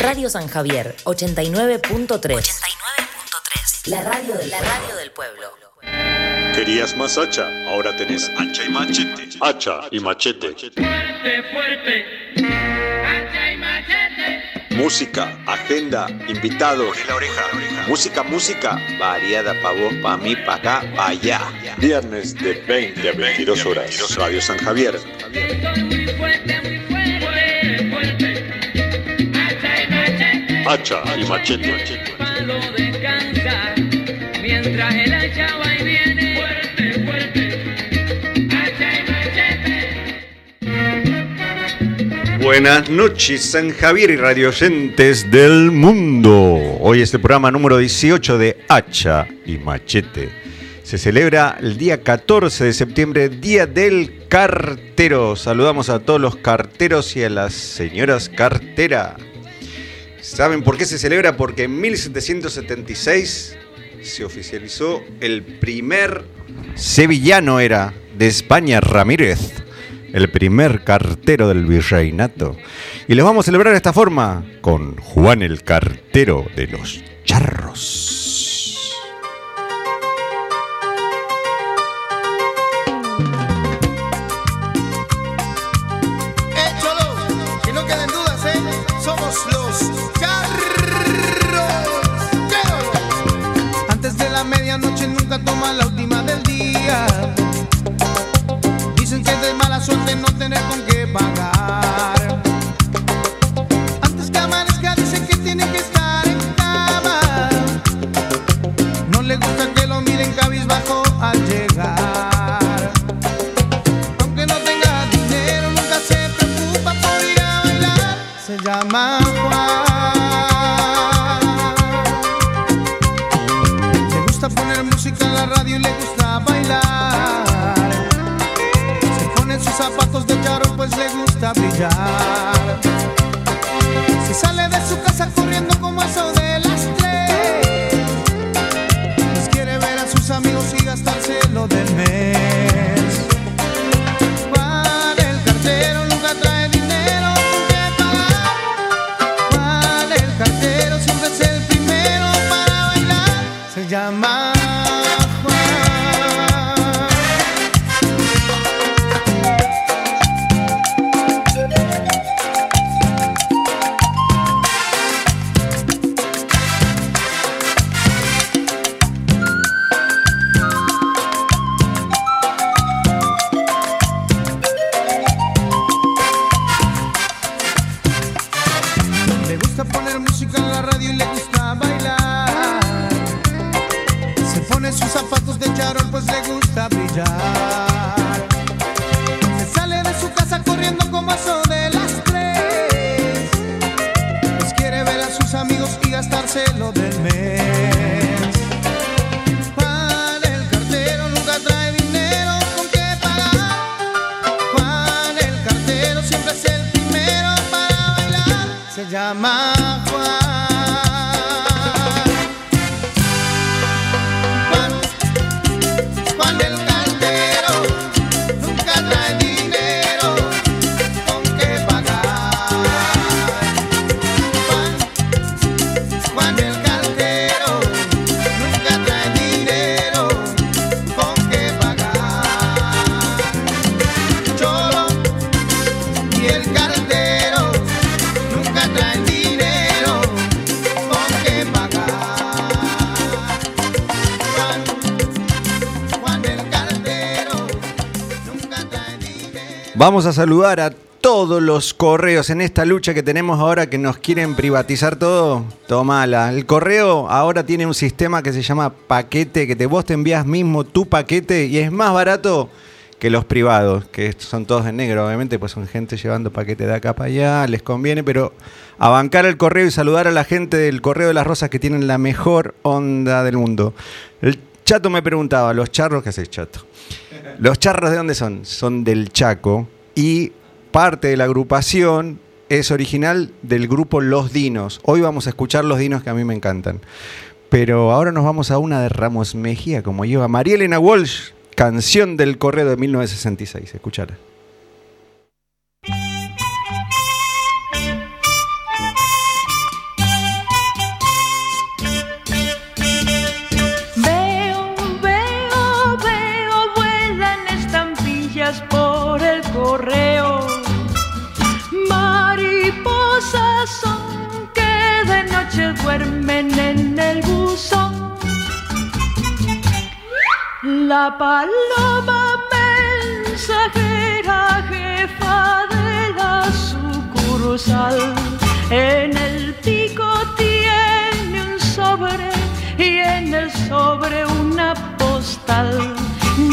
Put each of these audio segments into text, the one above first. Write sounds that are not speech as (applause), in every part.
Radio San Javier, 89.3. 89.3. La radio, de, la radio del pueblo. ¿Querías más hacha? Ahora tenés hacha y machete. Hacha y machete. Fuerte, fuerte. Hacha y machete. Música, agenda, invitados. la oreja. Música, música. Variada pa' vos, pa' mí, pa' acá, pa' allá. Viernes de 20 a 22 horas. Radio San Javier. Muy fuerte, muy fuerte. Hacha y machete. Palo descansa. Mientras el hacha va y viene. Fuerte, fuerte. Hacha y machete. Buenas noches, San Javier y radioyentes del mundo. Hoy es el programa número 18 de Hacha y Machete. Se celebra el día 14 de septiembre, Día del Cartero. Saludamos a todos los carteros y a las señoras cartera. ¿Saben por qué se celebra? Porque en 1776 se oficializó el primer sevillano era de España, Ramírez, el primer cartero del virreinato. Y los vamos a celebrar de esta forma con Juan el cartero de los charros. Toma la última del día. Dicen que es de mala suerte no tener con Vamos a saludar a todos los correos en esta lucha que tenemos ahora que nos quieren privatizar todo. Tomala. El correo ahora tiene un sistema que se llama paquete, que vos te envías mismo tu paquete y es más barato que los privados, que son todos en negro, obviamente, pues son gente llevando paquete de acá para allá, les conviene, pero a bancar el correo y saludar a la gente del correo de las rosas que tienen la mejor onda del mundo. El chato me preguntaba, los charros, ¿qué haces, chato? Los charros de dónde son? Son del Chaco y parte de la agrupación es original del grupo Los Dinos. Hoy vamos a escuchar Los Dinos que a mí me encantan. Pero ahora nos vamos a una de Ramos Mejía, como lleva María Elena Walsh, canción del correo de 1966. Escuchala. La paloma mensajera, jefa de la sucursal, en el pico tiene un sobre y en el sobre una postal.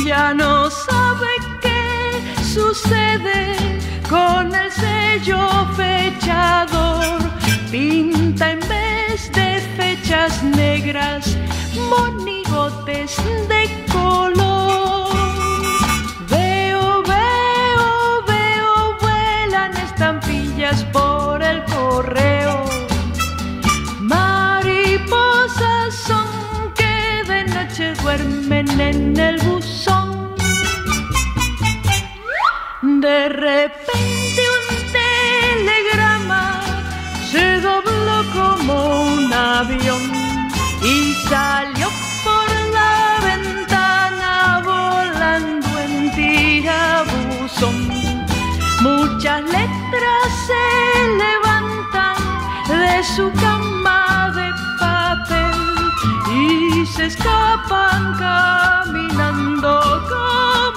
Ya no sabe qué sucede con el sello fechador. Pinta en vez de negras monigotes de color. Veo, veo, veo, vuelan estampillas por el correo. Mariposas son que de noche duermen en el buzón. De repente un telegrama se dobló como un y salió por la ventana volando en tirabuzón. Muchas letras se levantan de su cama de papel y se escapan caminando como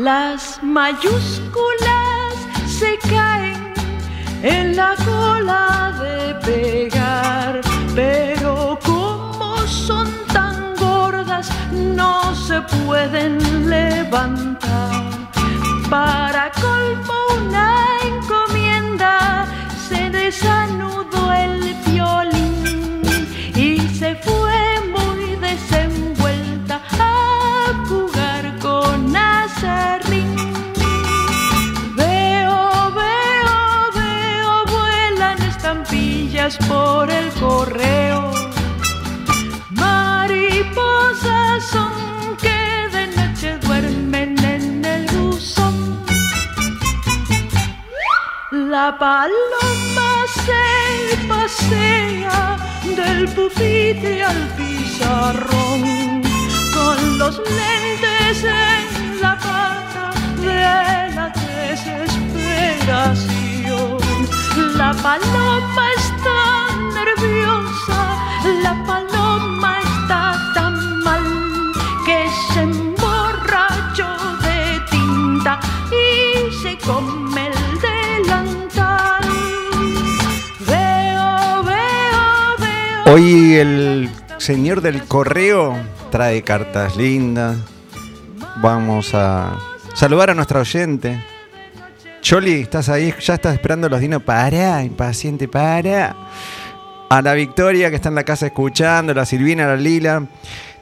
Las mayúsculas se caen en la cola de pegar, La paloma se pasea del pupitre al pizarrón con los lentes en la pata de la desesperación. La paloma está nerviosa, la paloma está tan mal que se emborrachó de tinta y se come Hoy el señor del correo trae cartas lindas. Vamos a saludar a nuestra oyente. Choli, ¿estás ahí? Ya estás esperando los dinos. Para, impaciente, para. A la Victoria, que está en la casa escuchando, la Silvina, la Lila.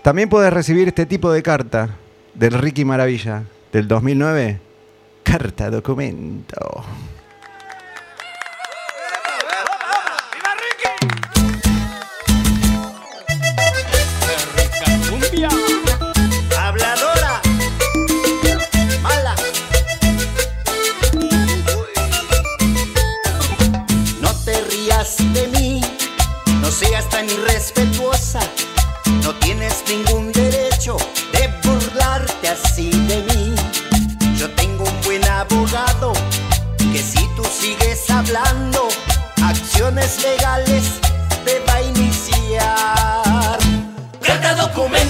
También puedes recibir este tipo de carta del Ricky Maravilla del 2009. Carta documento. No tienes ningún derecho de burlarte así de mí. Yo tengo un buen abogado que si tú sigues hablando, acciones legales te va a iniciar. Carta documento,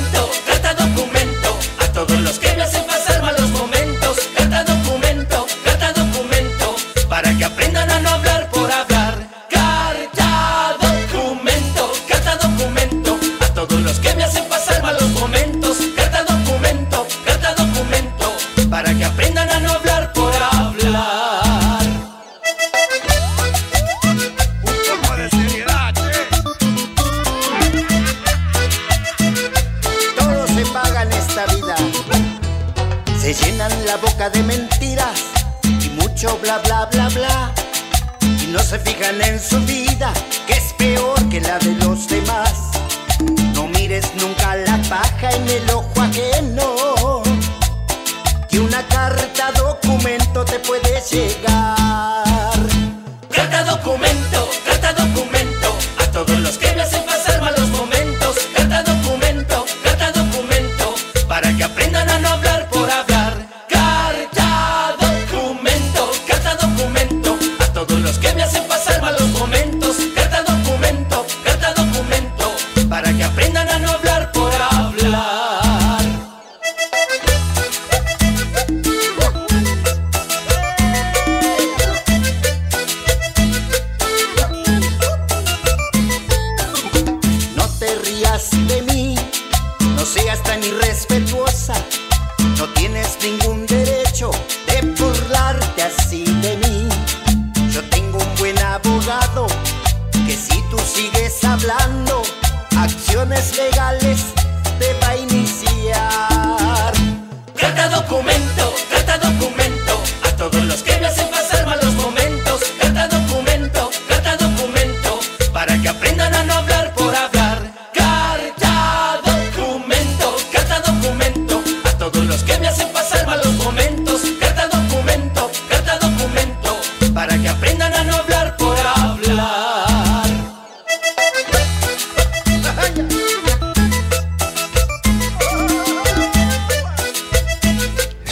de mentiras y mucho bla bla bla bla. Y no se fijan en su vida, que es peor que la de los demás. No mires nunca la paja en el ojo ajeno. Que una carta documento te puede llegar. Carta documento,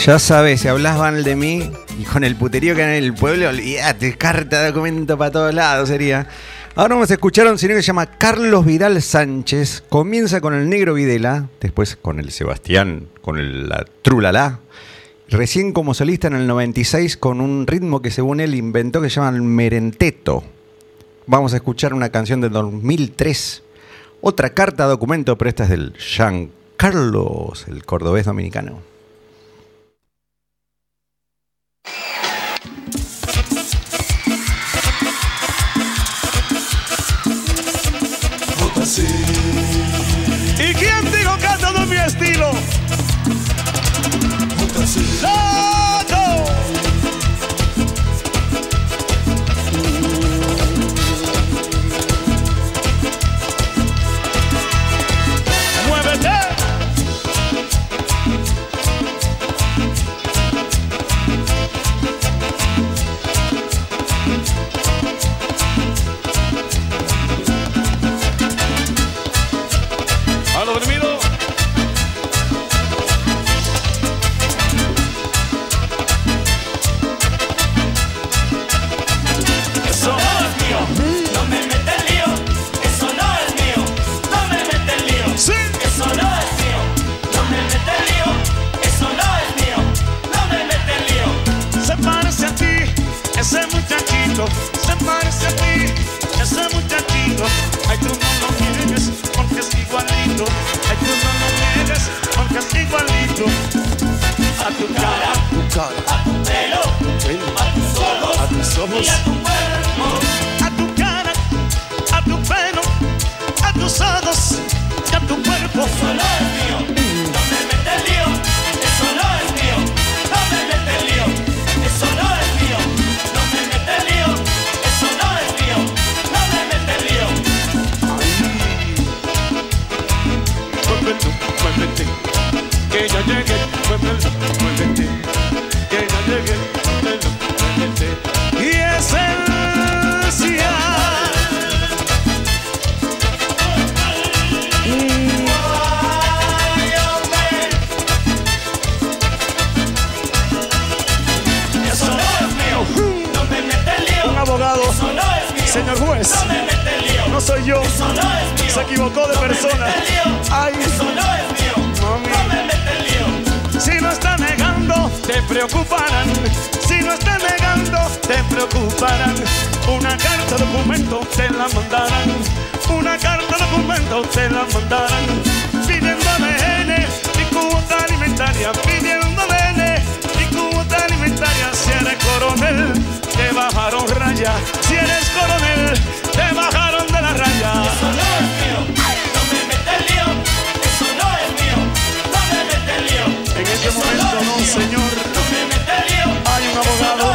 Ya sabes, si hablas mal de mí y con el puterío que hay en el pueblo, olvídate, carta de documento para todos lados sería. Ahora vamos a escuchar a un señor que se llama Carlos Vidal Sánchez. Comienza con el negro Videla, después con el Sebastián, con el la Trulala. Recién como solista en el 96 con un ritmo que según él inventó que se llama el merenteto. Vamos a escuchar una canción del 2003. Otra carta documento, pero esta es del Jean Carlos, el cordobés dominicano. A tu cara, a tu pelo, a tus ojos, a tus ojos y a tu cuerpo. A tu cara, a tu pelo, a tus ojos y a tu cuerpo. Eso equivocó de persona. Ay, Eso no es mío, no me mete en lío. Si no está negando, te preocuparán. Si no está negando, te preocuparán. Una carta documento te la mandarán. Una carta documento te la mandarán. Pidiendo ADN y cuota alimentaria. Pidiendo ADN y cuota alimentaria. Si eres coronel, te bajaron raya. Si eres coronel, te bajaron de la raya. No, señor. Hay un abogado.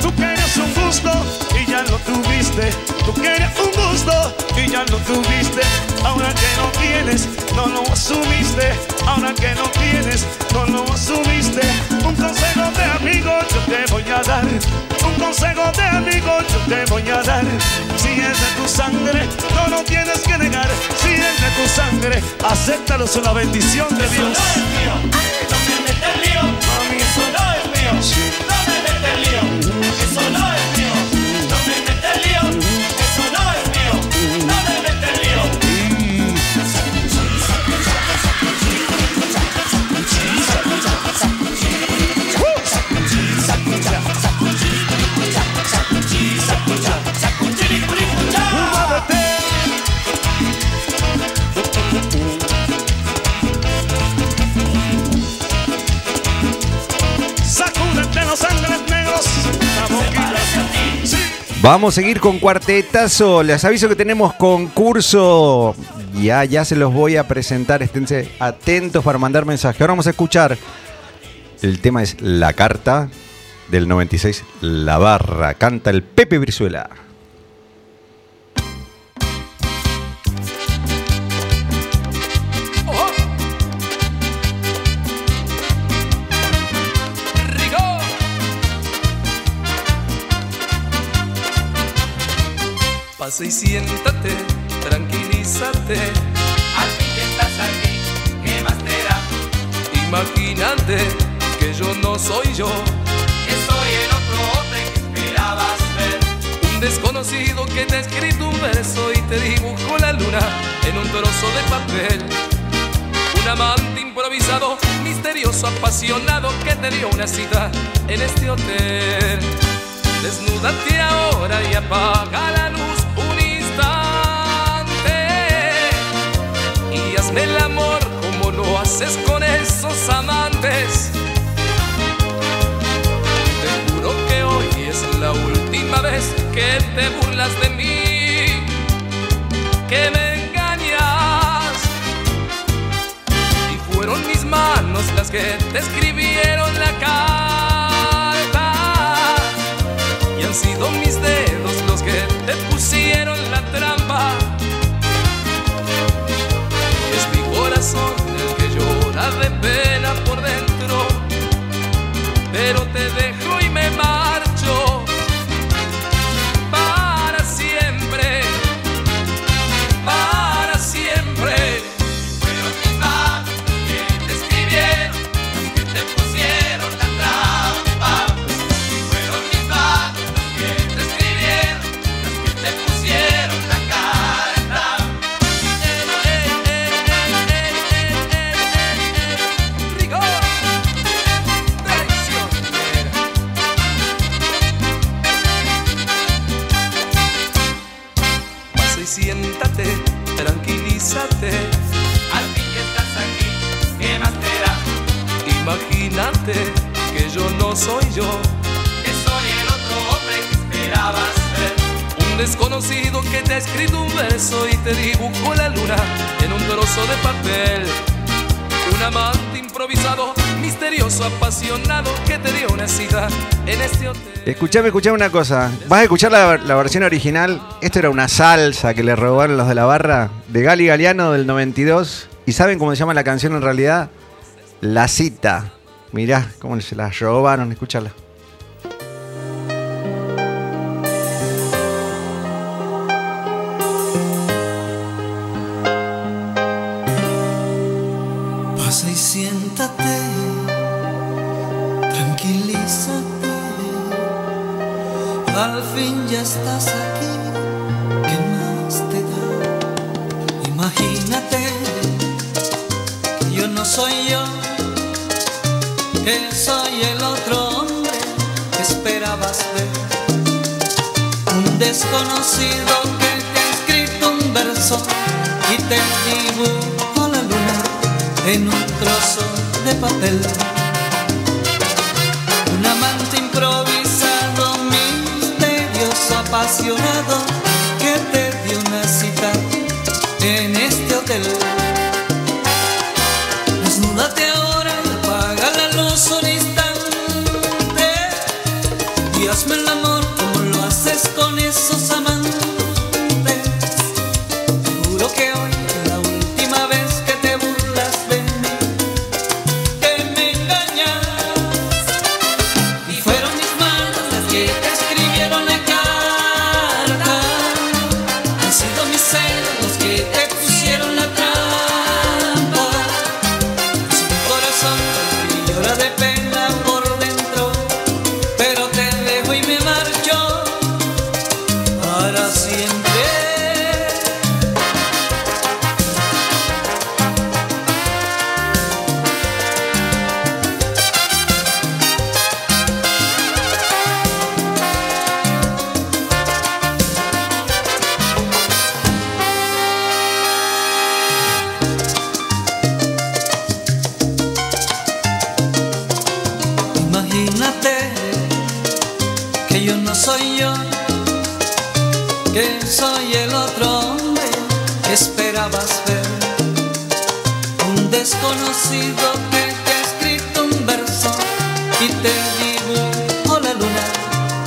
Tú querías un gusto y ya lo tuviste. Tú querías un gusto y ya lo tuviste. Ahora que no tienes, no lo asumiste. Ahora que no tienes, no lo asumiste. Un consejo de amigo yo te voy a dar. Un consejo de amigo yo te voy a dar. Si es de tu sangre, no lo tienes que negar. Si es de tu sangre, acéptalo, es una bendición de Dios. No me mete en lío. Mami, eso no es mío. No me mete en lío. Eso no es Vamos a seguir con cuartetazo. Les aviso que tenemos concurso. Ya, ya se los voy a presentar. Esténse atentos para mandar mensaje. Ahora vamos a escuchar. El tema es La Carta del 96. La Barra. Canta el Pepe Brizuela. Pasa y siéntate, tranquilízate. Al fin estás aquí, ¿qué más te da? Imagínate que yo no soy yo. Que soy el otro hombre que esperabas ver. Un desconocido que te ha escrito un verso y te dibujó la luna en un trozo de papel. Un amante improvisado, misterioso, apasionado que te dio una cita en este hotel. Desnúdate ahora y apaga la luz hazme amor como lo haces con esos amantes. Te juro que hoy es la última vez que te burlas de mí, que me engañas. Y fueron mis manos las que te escribieron la carta. Y han sido mis dedos los que te pusieron corazón que llora de pena por dentro. Pero te dejo Escuchame, escuchame una cosa. ¿Vas a escuchar la, versión original? Esto era una salsa que le robaron los de la barra de Gali Galeano del 92. ¿Y saben cómo se llama la canción en realidad? La cita. Mirá cómo se la robaron, escúchala.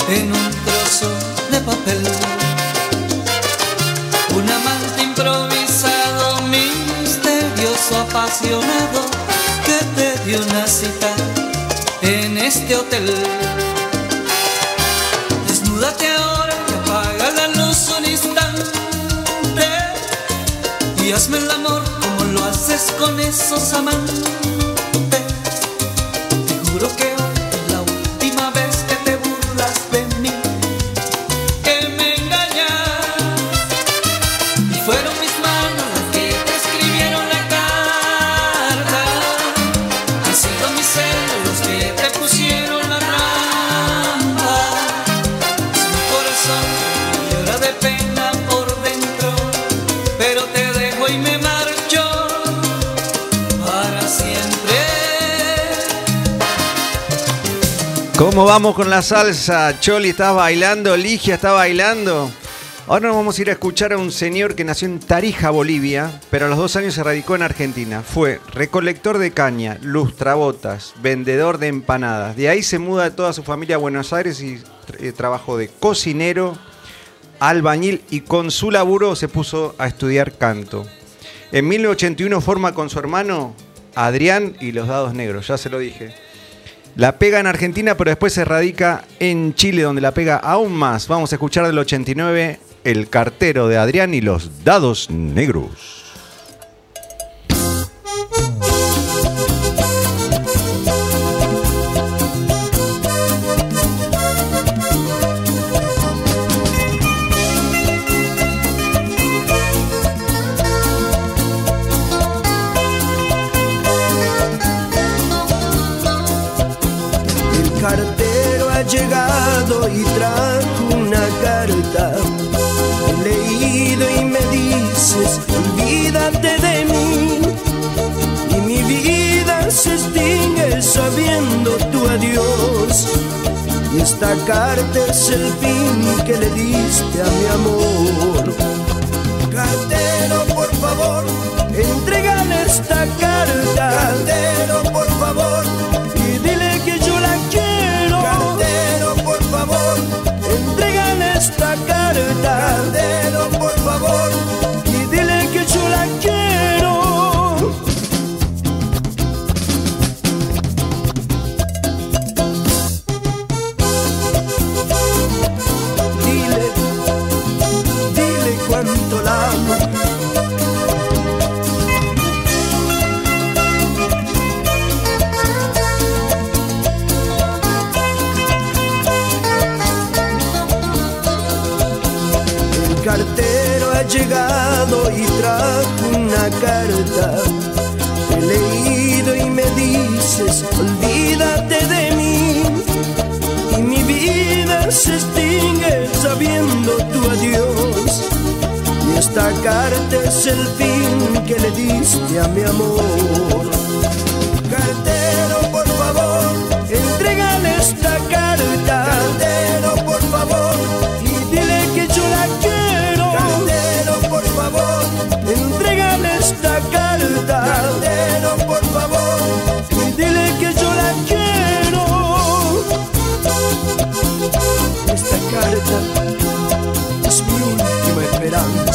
En un trozo de papel. Un amante improvisado, misterioso, apasionado, que te dio una cita en este hotel. Desnúdate ahora y apaga la luz un instante y hazme el amor como lo haces con esos amantes. Juro que ¿Cómo vamos con la salsa? Choli, ¿estás bailando? Ligia, ¿está bailando? Ahora nos vamos a ir a escuchar a un señor que nació en Tarija, Bolivia, pero a los dos años se radicó en Argentina. Fue recolector de caña, lustrabotas, vendedor de empanadas. De ahí se muda toda su familia a Buenos Aires y eh, trabajó de cocinero, albañil y con su laburo se puso a estudiar canto. En 1981 forma con su hermano Adrián y los Dados Negros, ya se lo dije. La pega en Argentina, pero después se radica en Chile, donde la pega aún más. Vamos a escuchar del 89 El cartero de Adrián y los Dados Negros. Esta carta es el fin que le diste a mi amor. Cartero, por favor, entrégale esta carta. Cartero, por favor, y dile que yo la quiero. Cartero, por favor, entrégale esta carta. Cartero, carta. He leído y me dices, olvídate de mí. Y mi vida se extingue sabiendo tu adiós. Y esta carta es el fin que le diste a mi amor. Cartero, por favor, entrégale esta carta.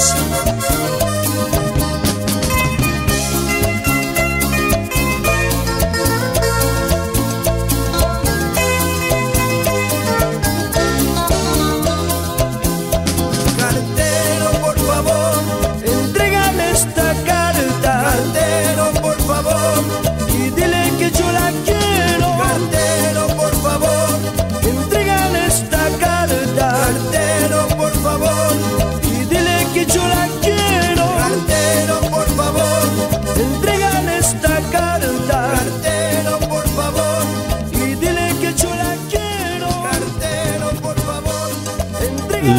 Esperanza.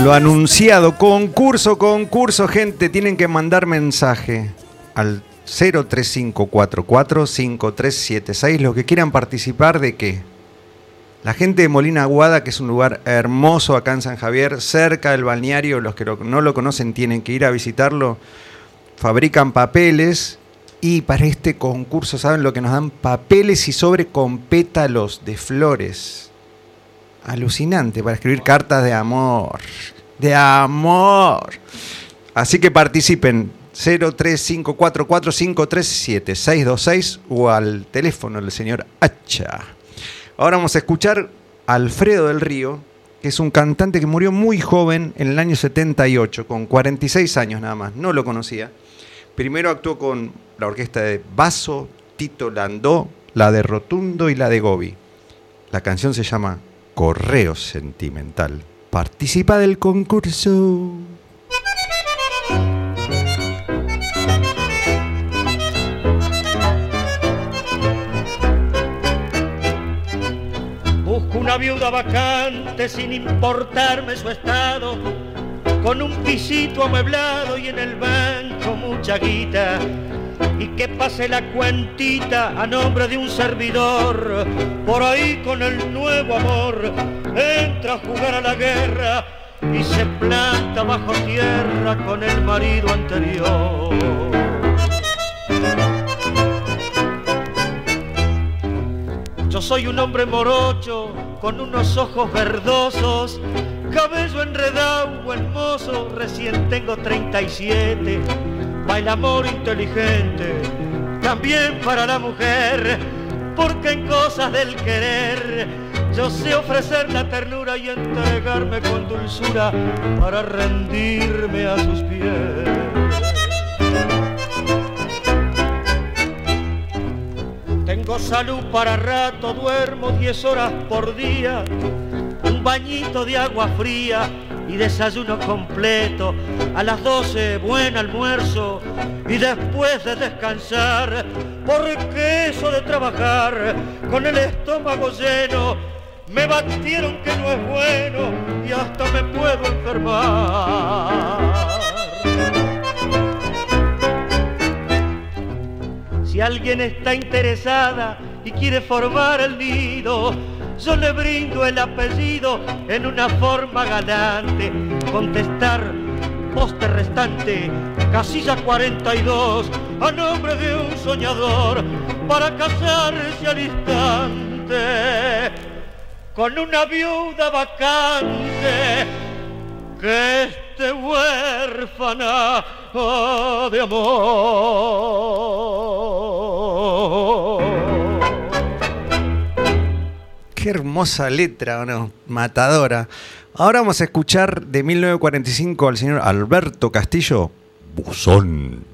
Lo anunciado, concurso, concurso, gente, tienen que mandar mensaje al 035445376, los que quieran participar de qué. La gente de Molina Aguada, que es un lugar hermoso acá en San Javier, cerca del balneario, los que no lo conocen tienen que ir a visitarlo, fabrican papeles y para este concurso, ¿saben lo que nos dan? Papeles y sobre con pétalos de flores. Alucinante para escribir cartas de amor. De amor. Así que participen. 03544537626 o al teléfono del señor Hacha. Ahora vamos a escuchar a Alfredo del Río, que es un cantante que murió muy joven en el año 78, con 46 años nada más. No lo conocía. Primero actuó con la orquesta de Basso, Tito Landó, la de Rotundo y la de Gobi. La canción se llama Correo Sentimental. Participa del concurso. Busco una viuda vacante sin importarme su estado, con un pisito amueblado y en el banco mucha guita, y que pase la cuentita a nombre de un servidor, por ahí con el nuevo amor, entra a jugar a la guerra y se planta bajo tierra con el marido anterior. Yo soy un hombre morocho con unos ojos verdosos, cabello enredado, hermoso, recién tengo 37. Pa' el amor inteligente, también para la mujer, porque en cosas del querer yo sé ofrecer la ternura y entregarme con dulzura para rendirme a sus pies. Tengo salud para rato, duermo 10 horas por día, un bañito de agua fría y desayuno completo. A las 12 buen almuerzo y después de descansar, porque eso de trabajar con el estómago lleno, me batieron que no es bueno y hasta me puedo enfermar. Si alguien está interesada y quiere formar el nido, yo le brindo el apellido en una forma galante. Contestar, poste restante, casilla 42, a nombre de un soñador, para casarse al instante con una viuda vacante que esté huérfana de amor. Qué hermosa letra, ¿o no? Matadora. Ahora vamos a escuchar de 1945 al señor Alberto Castillo, Buzón.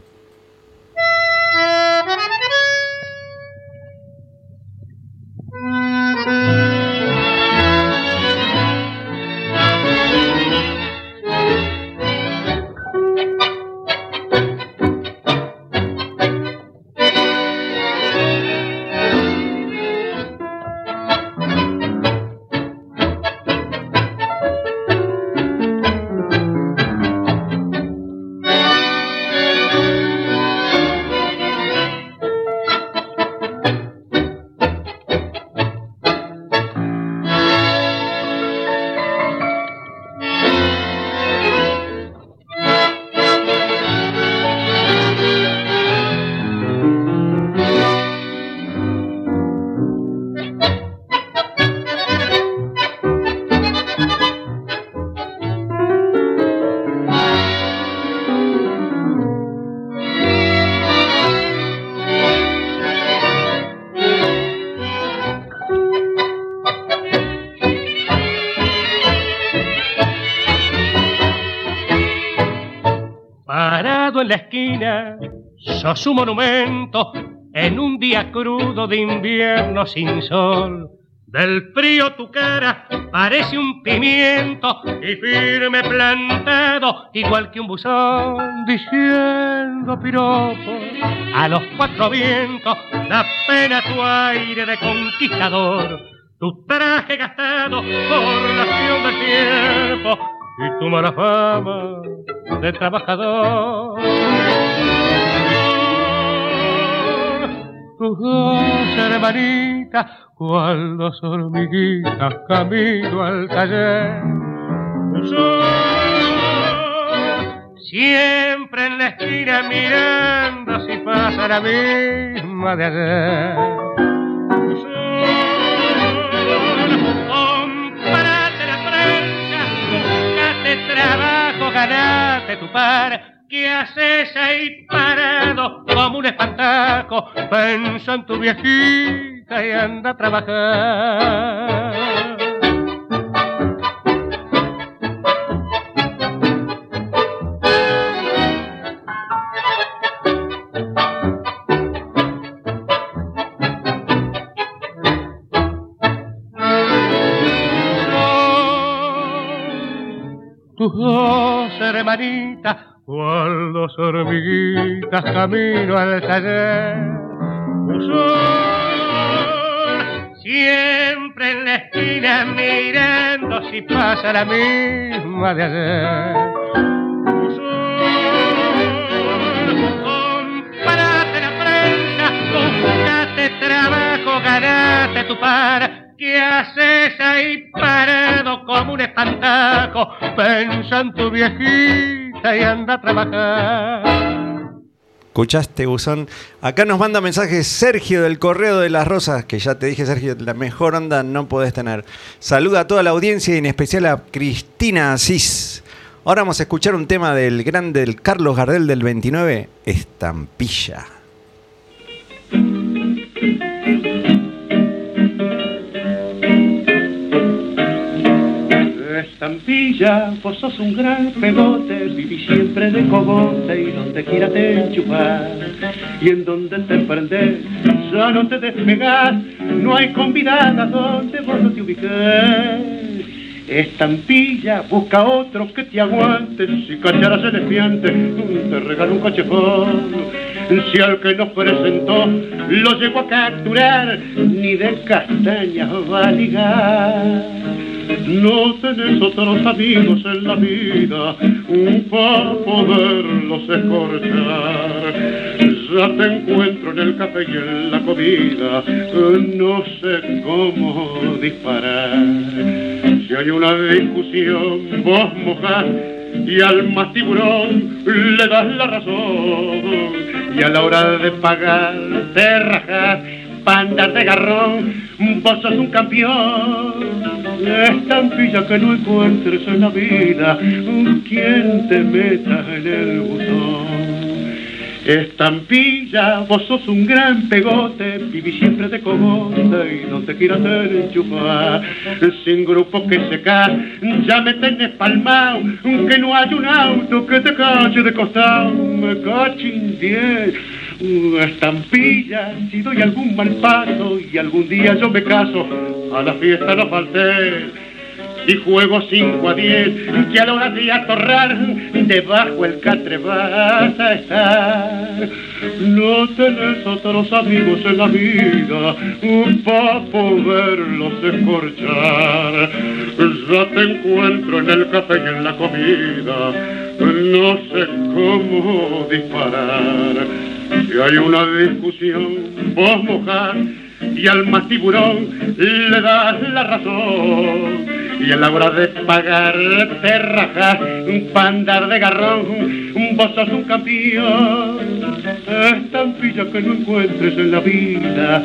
Un monumento en un día crudo de invierno sin sol. Del frío tu cara parece un pimiento y firme plantado igual que un buzón diciendo piropo a los cuatro vientos da pena tu aire de conquistador tu traje gastado por la acción del tiempo y tu mala fama de trabajador. Dos hermanitas, cual dos hormiguitas, camino al taller. Son siempre en la esquina mirando si pasa la misma de ayer. Comprate la prensa, buscate trabajo, ganate tu par. ¿Qué haces ahí parado como un espantaco? Pensa en tu viejita y anda a trabajar. Tus dos hermanitas cual dos hormiguitas camino al taller. Usó siempre en la esquina mirando si pasa la misma de ayer. Comprate la prensa, buscate trabajo, ganate tu par. ¿Qué haces ahí parado como un espantajo? Pensa en tu viejita y anda a trabajar. ¿Escuchaste, Buzón? Acá nos manda mensajes Sergio del Correo de las Rosas, que ya te dije, Sergio, la mejor onda no podés tener. Saluda a toda la audiencia y en especial a Cristina Asís. Ahora vamos a escuchar un tema del grande del Carlos Gardel del 29, Estampilla. Estampilla, vos sos un gran pegote, viví siempre de cogote y donde quiera te enchufar. Y en donde te prendes, ya no te despegas, no hay convidada donde vos no te ubiques. Estampilla, busca otro que te aguante, si cacharas el espiante, te regala un cachefón. Si al que nos presentó lo llegó a capturar, ni de castañas va a ligar. No tenés otros amigos en la vida para poderlos escorchar. Ya te encuentro en el café y en la comida, no sé cómo disparar. Si hay una discusión, vos mojás y al más tiburón le das la razón. Y a la hora de pagar te rajas, pandas de garrón, vos sos un campeón. Estampilla que no encuentres en la vida, quien te meta en el buzón. Estampilla, vos sos un gran pegote, viví siempre de cogote y no te quiero hacer enchufar. Sin grupo que se cae, ya me tenés palmao, que no hay un auto que te cache de costado, me cachin diez. Estampilla, si doy algún mal paso y algún día yo me caso, a la fiesta no falté y juego 5 a 10, que a la hora de atorrar, debajo el catre vas a estar. No tenés otros amigos en la vida para poderlos escorchar. Ya te encuentro en el café y en la comida, no sé cómo disparar. Si hay una discusión, vos mojar y al más tiburón le das la razón. Y a la hora de pagar te rajas un pandar de garrón, vos sos un campeón. Estampilla que no encuentres en la vida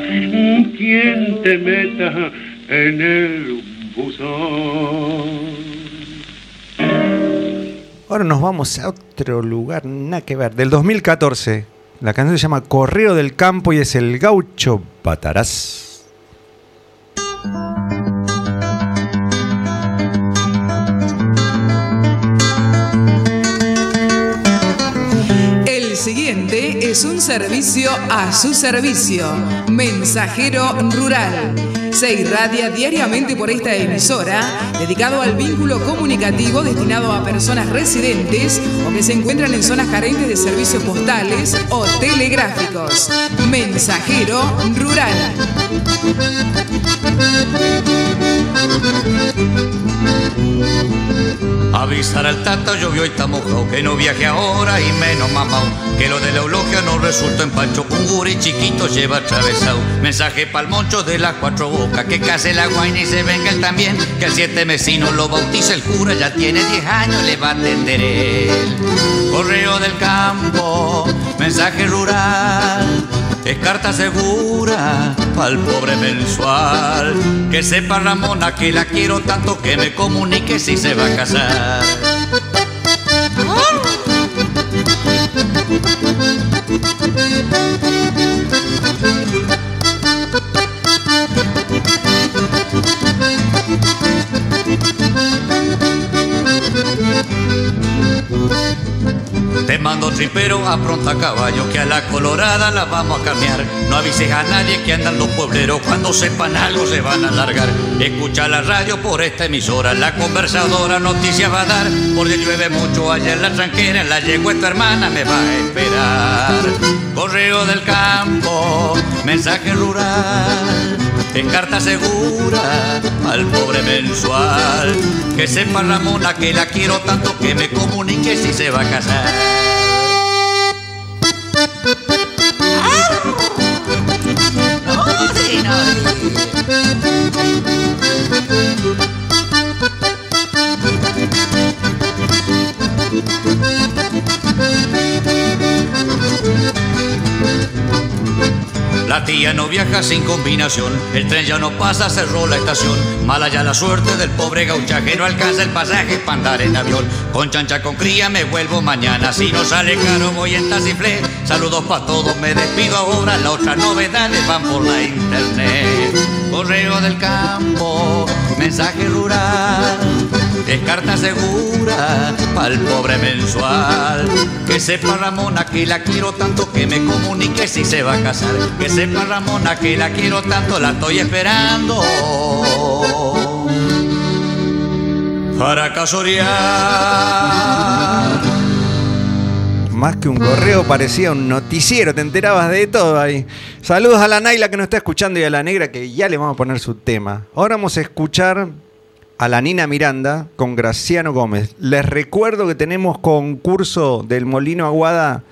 quien te meta en el buzón. Ahora nos vamos a otro lugar, nada que ver, del 2014. La canción se llama Correo del Campo y es el gaucho Patarás. Siguiente es un servicio a su servicio. Mensajero Rural. Se irradia diariamente por esta emisora, dedicado al vínculo comunicativo destinado a personas residentes o que se encuentran en zonas carentes de servicios postales o telegráficos. Mensajero Rural. Avisar al tata llovió y está mojado, que no viaje ahora y menos mamao, que lo de la eulogia no resultó en Pancho Punguri, chiquito lleva atravesado. Mensaje pa'l moncho de las cuatro bocas, que case la guaina y se venga él también, que al siete mesino lo bautiza el cura, ya tiene diez años, le va a atender él. Correo del campo, mensaje rural. Es carta segura al pobre mensual. Que sepa Ramona que la quiero tanto que me comunique si se va a casar. Te mando ripero apronta caballo, que a la colorada la vamos a cambiar. No avises a nadie que andan los puebleros, cuando sepan algo se van a largar. Escucha la radio por esta emisora, la conversadora noticia va a dar. Porque llueve mucho allá en la tranquera, la yegua tu hermana me va a esperar. Correo del campo, mensaje rural. En carta segura al pobre mensual. Que sepa Ramona que la quiero tanto que me comunique si se va a casar. La tía no viaja sin combinación, el tren ya no pasa, cerró la estación. Mala ya la suerte del pobre gaucha que no alcanza el pasaje para andar en avión. Con chancha con cría me vuelvo mañana, si no sale caro voy en taciflé. Saludos para todos, me despido ahora, las otras novedades van por la internet. Correo del campo, mensaje rural, es carta segura para el pobre mensual. Que sepa Ramona que la quiero tanto que me comunique si se va a casar. Que sepa Ramona que la quiero tanto, la estoy esperando. Para casorear. Más que un correo, parecía un noticiero, te enterabas de todo ahí. Saludos a la Naila que nos está escuchando y a la negra que ya le vamos a poner su tema. Ahora vamos a escuchar a la Nina Miranda con Graciano Gómez. Les recuerdo que tenemos concurso del Molino Aguada.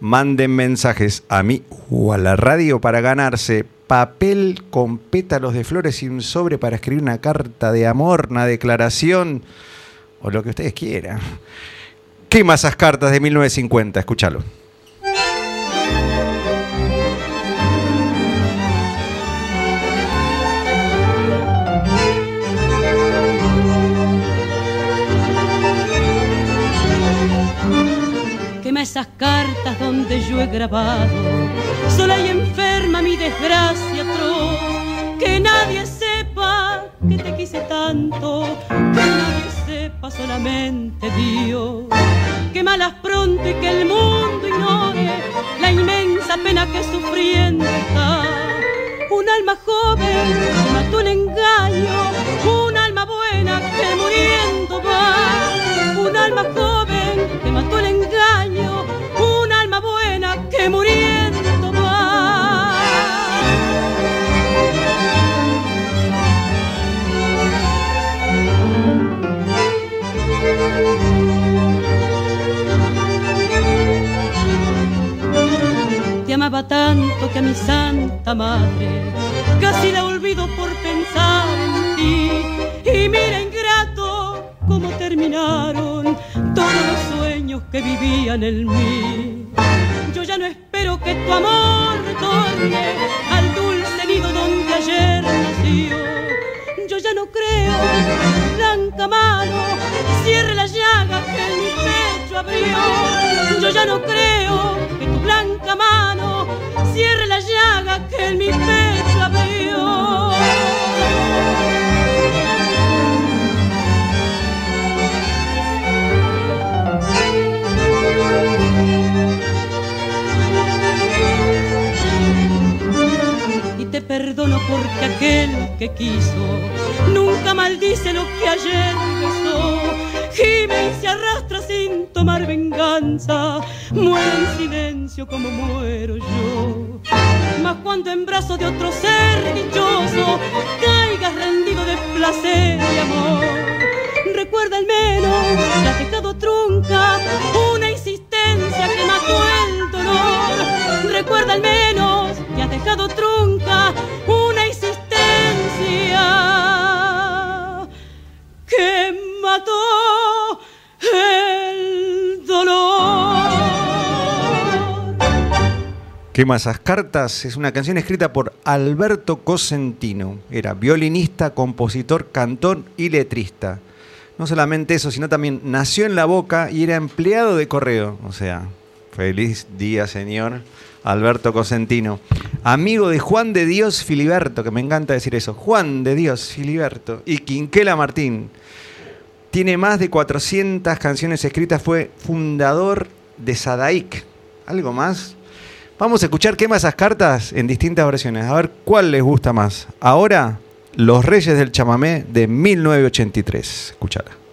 Manden mensajes a mí o a la radio para ganarse papel con pétalos de flores y un sobre para escribir una carta de amor, una declaración o lo que ustedes quieran. Quema esas cartas de 1950, escúchalo. Esas cartas donde yo he grabado, sola y enferma mi desgracia atroz. Que nadie sepa que te quise tanto, que nadie sepa solamente Dios. Quémalas pronto y que el mundo ignore la inmensa pena que sufriendo está. Un alma joven que mató un engaño, un alma buena que muriendo va. Un alma joven tanto que a mi santa madre casi la olvido por pensar en ti. Y mira ingrato cómo terminaron todos los sueños que vivían en mí. Yo ya no espero que tu amor torne al dulce nido donde ayer nació. Yo ya no creo, blanca mano, cierre la llaga que en mi pecho abrió. Yo ya no creo que tu blanca mano cierre la llaga que en mi pecho abrió. y te perdono porque aquel que quiso nunca maldice lo que ayer besó. Gime y se arrastra sin venganza, muere en silencio como muero yo. Mas cuando en brazos de otro ser dichoso caigas rendido de placer y amor, recuerda al menos que has dejado trunca una insistencia que mató el dolor. Recuerda al menos que has dejado trunca una insistencia que mató Quema esas cartas es una canción escrita por Alberto Cosentino. Era violinista, compositor, cantor y letrista. No solamente eso, sino también nació en La Boca y era empleado de correo. O sea, feliz día, señor Alberto Cosentino. Amigo de Juan de Dios Filiberto, que me encanta decir eso. Juan de Dios Filiberto y Quinquela Martín. Tiene más de 400 canciones escritas, fue fundador de Sadaik. ¿Algo más? Vamos a escuchar quema esas cartas en distintas versiones. A ver cuál les gusta más. Ahora, Los Reyes del Chamamé de 1983. Escuchala.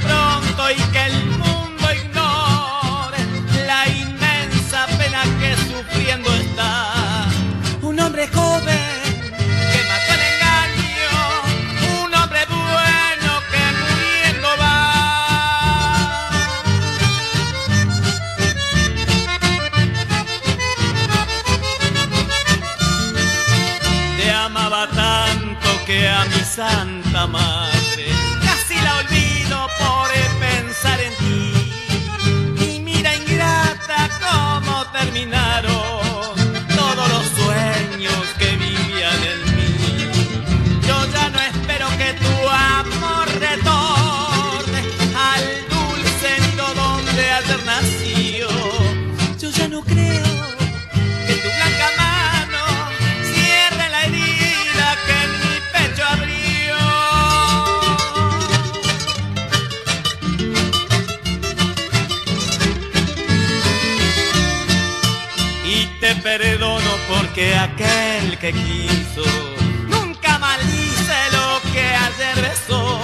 Pronto y que el mundo ignore la inmensa pena que sufriendo está. Un hombre joven que mató el engaño. Un hombre bueno que muriendo va. Te amaba tanto que a mi santa madre olvido por que quiso nunca maldice lo que ayer besó.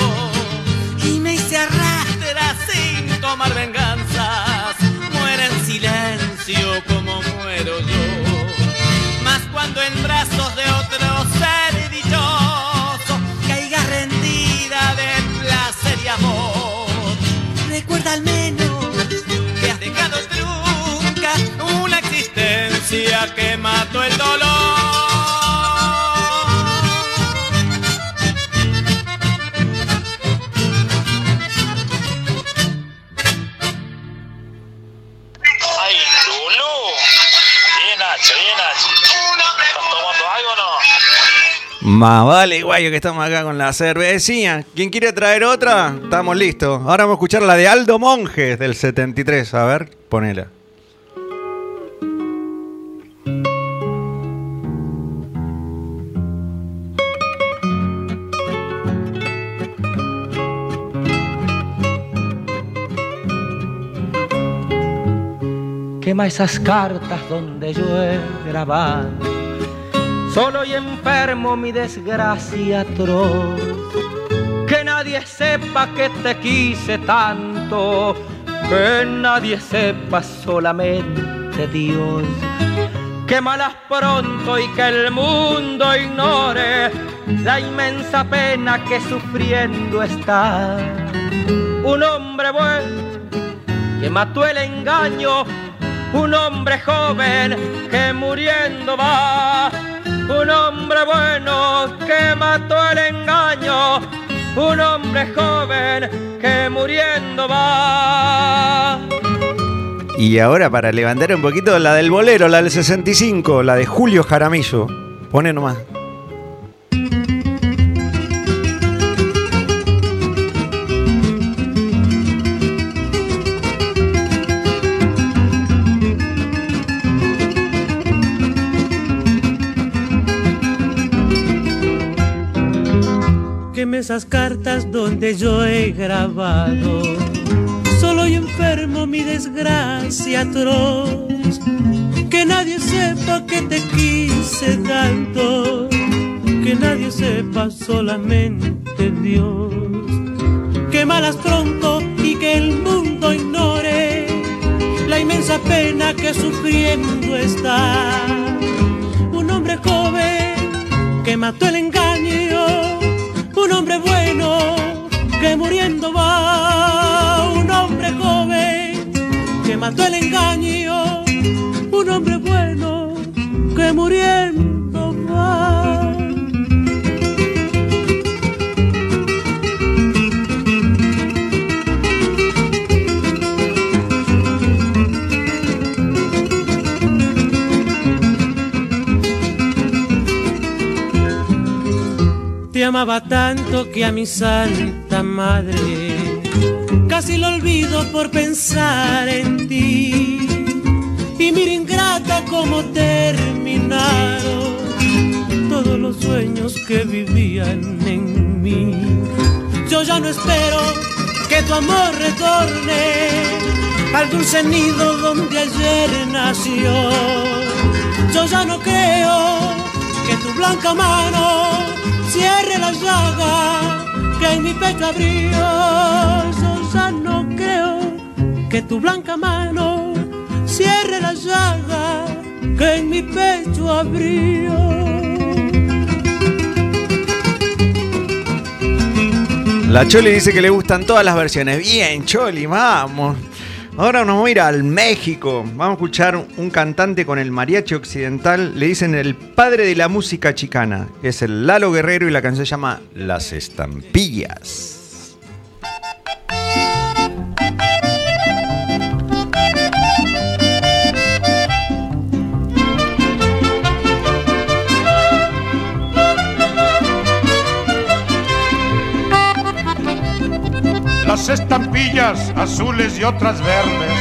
Y me hice arrastra sin tomar venganzas. Muere en silencio como muero yo. Más cuando en brazos de otro ser dichoso caiga rendida de placer y amor. Recuerda al menos que has dejado trunca una existencia que mató el dolor. Más vale, guayo, que estamos acá con la cervecilla. ¿Quién quiere traer otra? Estamos listos. Ahora vamos a escuchar la de Aldo Monjes del 73. A ver, ponela. Quema esas cartas donde yo he grabado. Solo y enfermo mi desgracia atroz. Que nadie sepa que te quise tanto. Que nadie sepa solamente Dios. Quémalas pronto y que el mundo ignore la inmensa pena que sufriendo está. Un hombre bueno que mató el engaño, un hombre joven que muriendo va, un hombre bueno que mató el engaño, un hombre joven que muriendo va. Y ahora para levantar un poquito la del bolero, la del 65, la de Julio Jaramillo. Pone nomás. Esas cartas donde yo he grabado. Solo y enfermo mi desgracia atroz. Que nadie sepa que te quise tanto. Que nadie sepa solamente Dios. Que malas pronto y que el mundo ignore la inmensa pena que sufriendo está. Un hombre joven que mató el engaño muriendo va. Te amaba tanto que a mi santa madre casi lo olvido por pensar en ti. Y mira ingrata como termina todos los sueños que vivían en mí. Yo ya no espero que tu amor retorne al dulce nido donde ayer nació. Yo ya no creo que tu blanca mano cierre la llaga que en mi pecho abrió. Yo ya no creo que tu blanca mano cierre la llaga que en mi pecho abrió. La Choli dice que le gustan todas las versiones. Bien, Choli, vamos. Ahora nos vamos a ir al México. Vamos a escuchar un cantante con el mariachi occidental. Le dicen el padre de la música chicana. Es el Lalo Guerrero y la canción se llama Las Estampillas. Las estampillas azules y otras verdes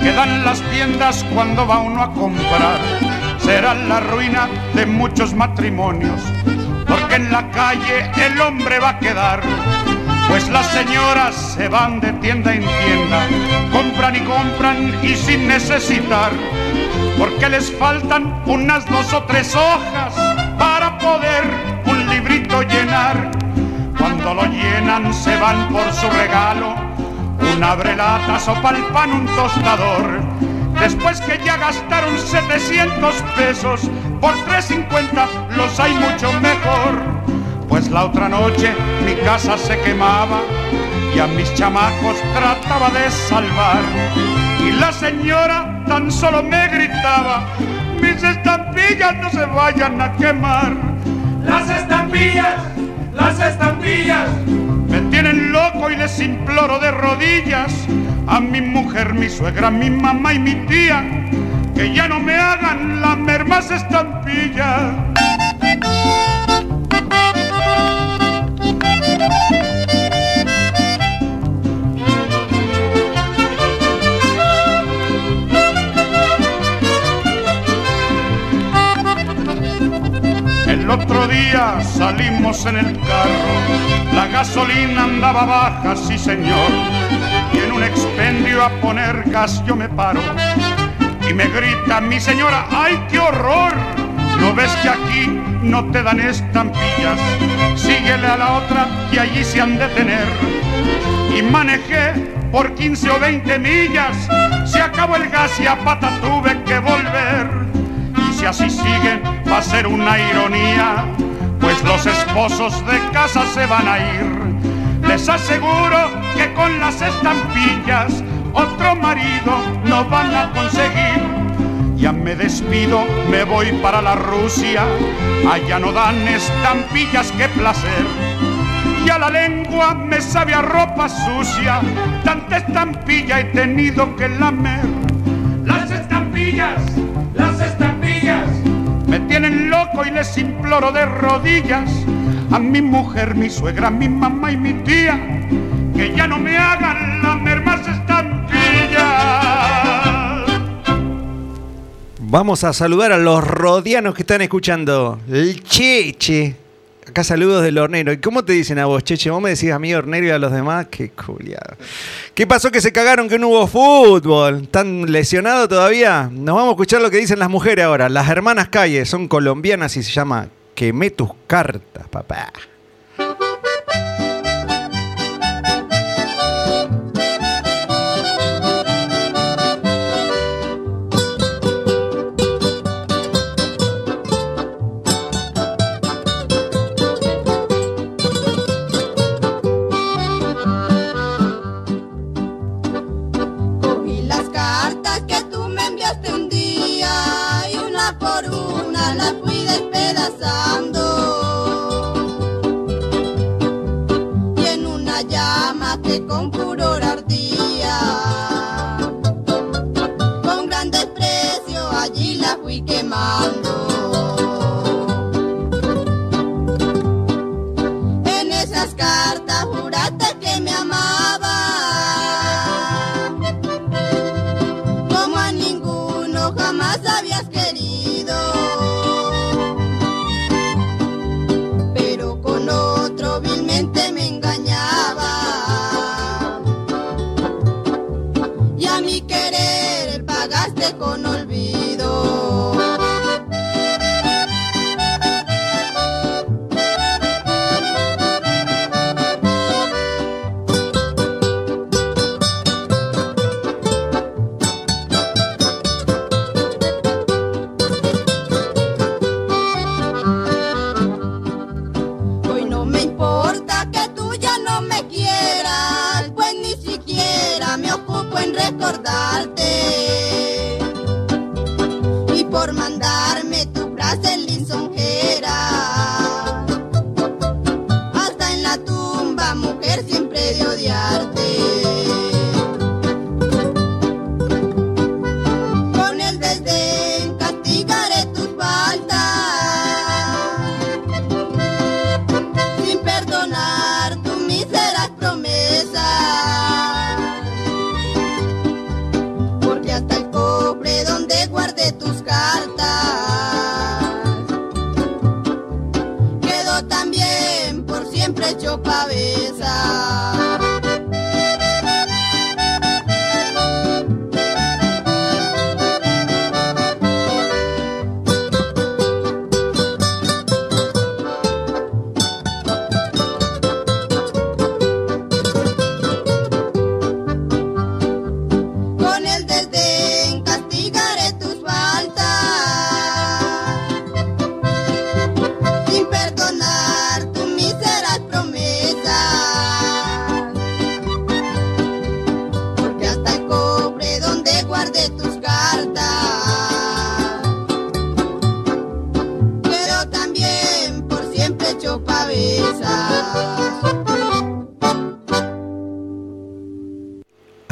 que dan las tiendas cuando va uno a comprar serán la ruina de muchos matrimonios, porque en la calle el hombre va a quedar. Pues las señoras se van de tienda en tienda, compran y compran y sin necesitar, porque les faltan unas dos o tres hojas para poder un librito llenar. Cuando lo llenan se van por su regalo, un abrelatas o pa'l pan un tostador. Después que ya gastaron 700 pesos, por 350 los hay mucho mejor. Pues la otra noche mi casa se quemaba y a mis chamacos trataba de salvar. Y la señora tan solo me gritaba, mis estampillas no se vayan a quemar. Las estampillas las estampillas me tienen loco y les imploro de rodillas a mi mujer, mi suegra, mi mamá y mi tía que ya no me hagan la mermas estampillas. Otro día salimos en el carro, la gasolina andaba baja, sí señor, y en un expendio a poner gas yo me paro y me grita mi señora, ¡ay qué horror! ¿No ves que aquí no te dan estampillas? Síguele a la otra y allí se han de tener. Y manejé por 15 o 20 millas, se acabó el gas y a pata tuve que volver. Y si así siguen, va a ser una ironía, pues los esposos de casa se van a ir. Les aseguro que con las estampillas otro marido no van a conseguir. Ya me despido, me voy para la Rusia, allá no dan estampillas, qué placer. Y a la lengua me sabe a ropa sucia, tanta estampilla he tenido que lamer. Las estampillas, tienen loco y les imploro de rodillas a mi mujer, mi suegra, mi mamá y mi tía que ya no me hagan lamer más estampillas. Vamos a saludar a los rodianos que están escuchando. El Cheche. Acá saludos del hornero. ¿Y cómo te dicen a vos, Cheche? Vos me decís a mí hornero y a los demás. Qué culiado. ¿Qué pasó que se cagaron que no hubo fútbol? ¿Están lesionados todavía? Nos vamos a escuchar lo que dicen las mujeres ahora. Las hermanas Calle son colombianas y se llama Quemé tus cartas, papá.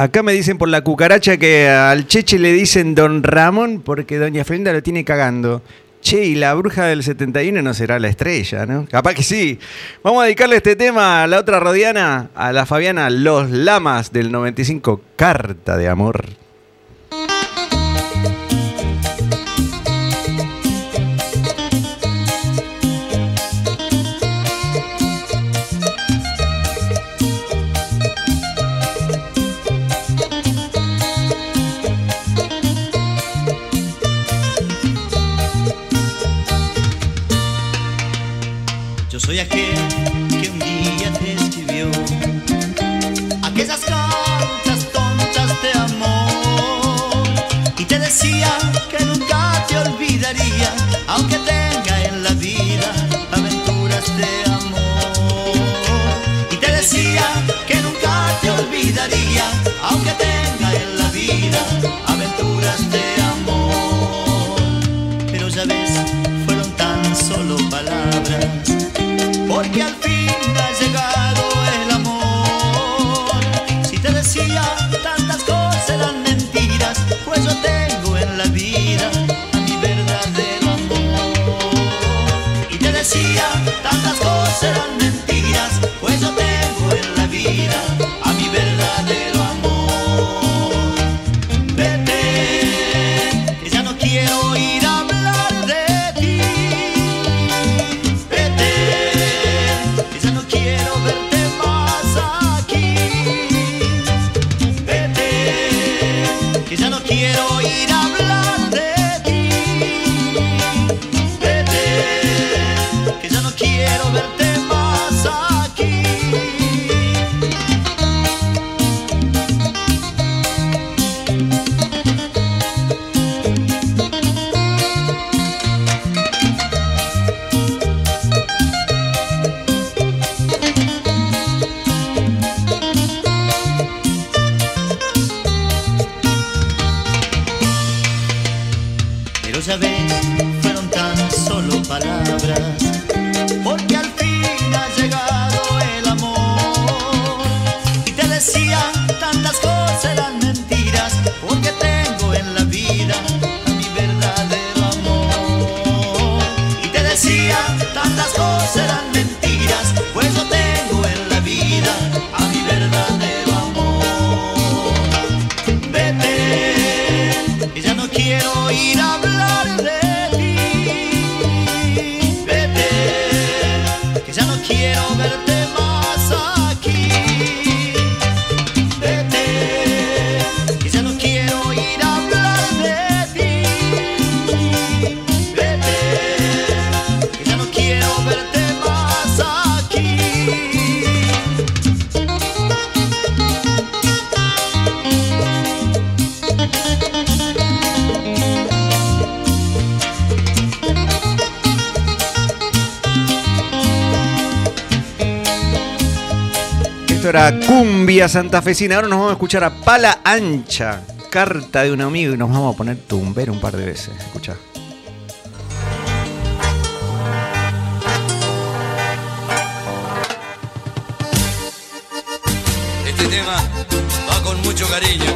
Acá me dicen por la cucaracha que al Cheche le dicen Don Ramón porque Doña Florinda lo tiene cagando. Che, y la bruja del 71 no será la estrella, ¿no? Capaz que sí. Vamos a dedicarle este tema a la otra rodiana, a la Fabiana Los Lamas del 95, Carta de Amor. decía que nunca te olvidaría, aunque tenga en la vida aventuras de amor. Y te decía que nunca te olvidaría, aunque tenga en la vida aventuras de amor. Pero ya ves, fueron tan solo palabras, porque al fin quiero oír hablar de Esto era cumbia santafesina. Ahora nos vamos a escuchar a Pala Ancha, carta de un amigo y nos vamos a poner tumbero un par de veces. Escucha. Este tema va con mucho cariño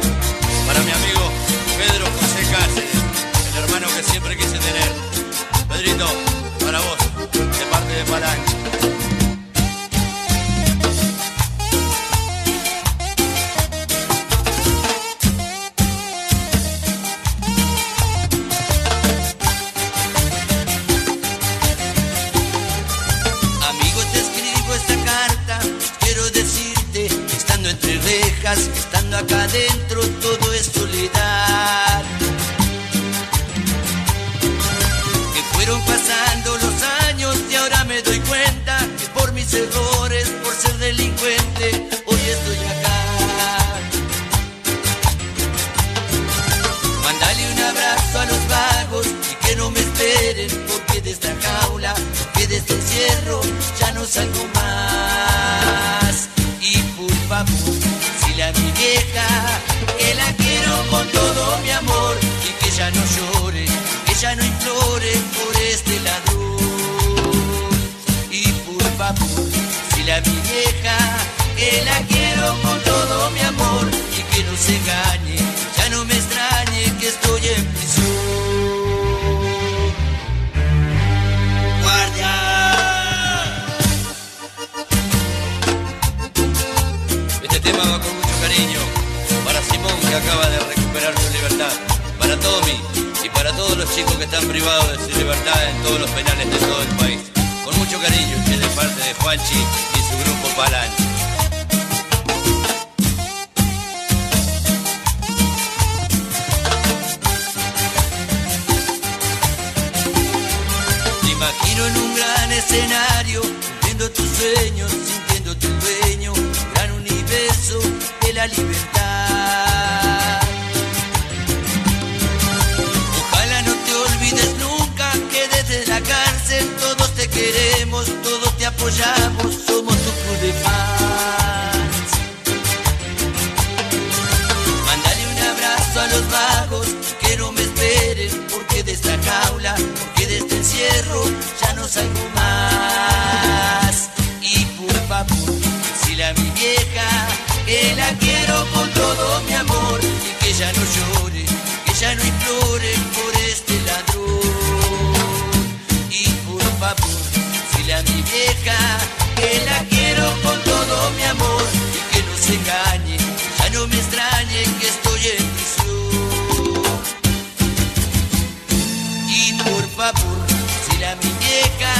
favor, si la mi vieja, que la quiero con todo mi amor y que no se engañe, ya no me extrañe que estoy en prisión. Y por favor, si la mi vieja,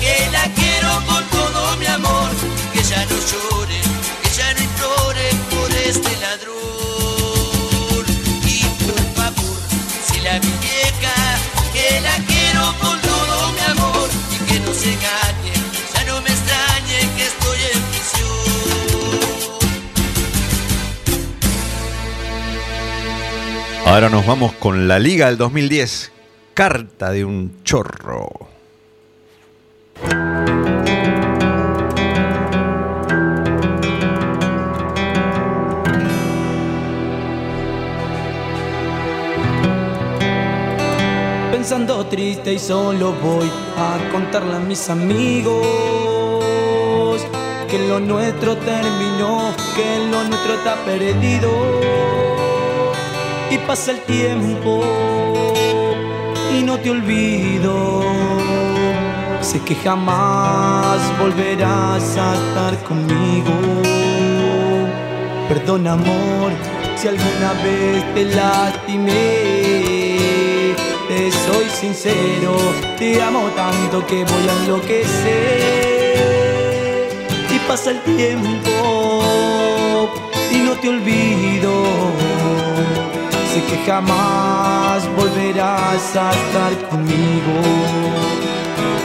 que la quiero con todo mi amor, que ya no llore, que ya no implore por este ladrón. Y por favor, si la mi vieja, que la quiero con ya no me extrañe que estoy en prisión. Ahora nos vamos con la Liga del 2010. Carta de un chorro. Pensando triste y solo voy a contarle a mis amigos que lo nuestro terminó, que lo nuestro está perdido. Y pasa el tiempo y no te olvido. Sé que jamás volverás a estar conmigo. Perdón amor si alguna vez te lastimé. Soy sincero, te amo tanto que voy a enloquecer. Y pasa el tiempo y no te olvido. Sé que jamás volverás a estar conmigo.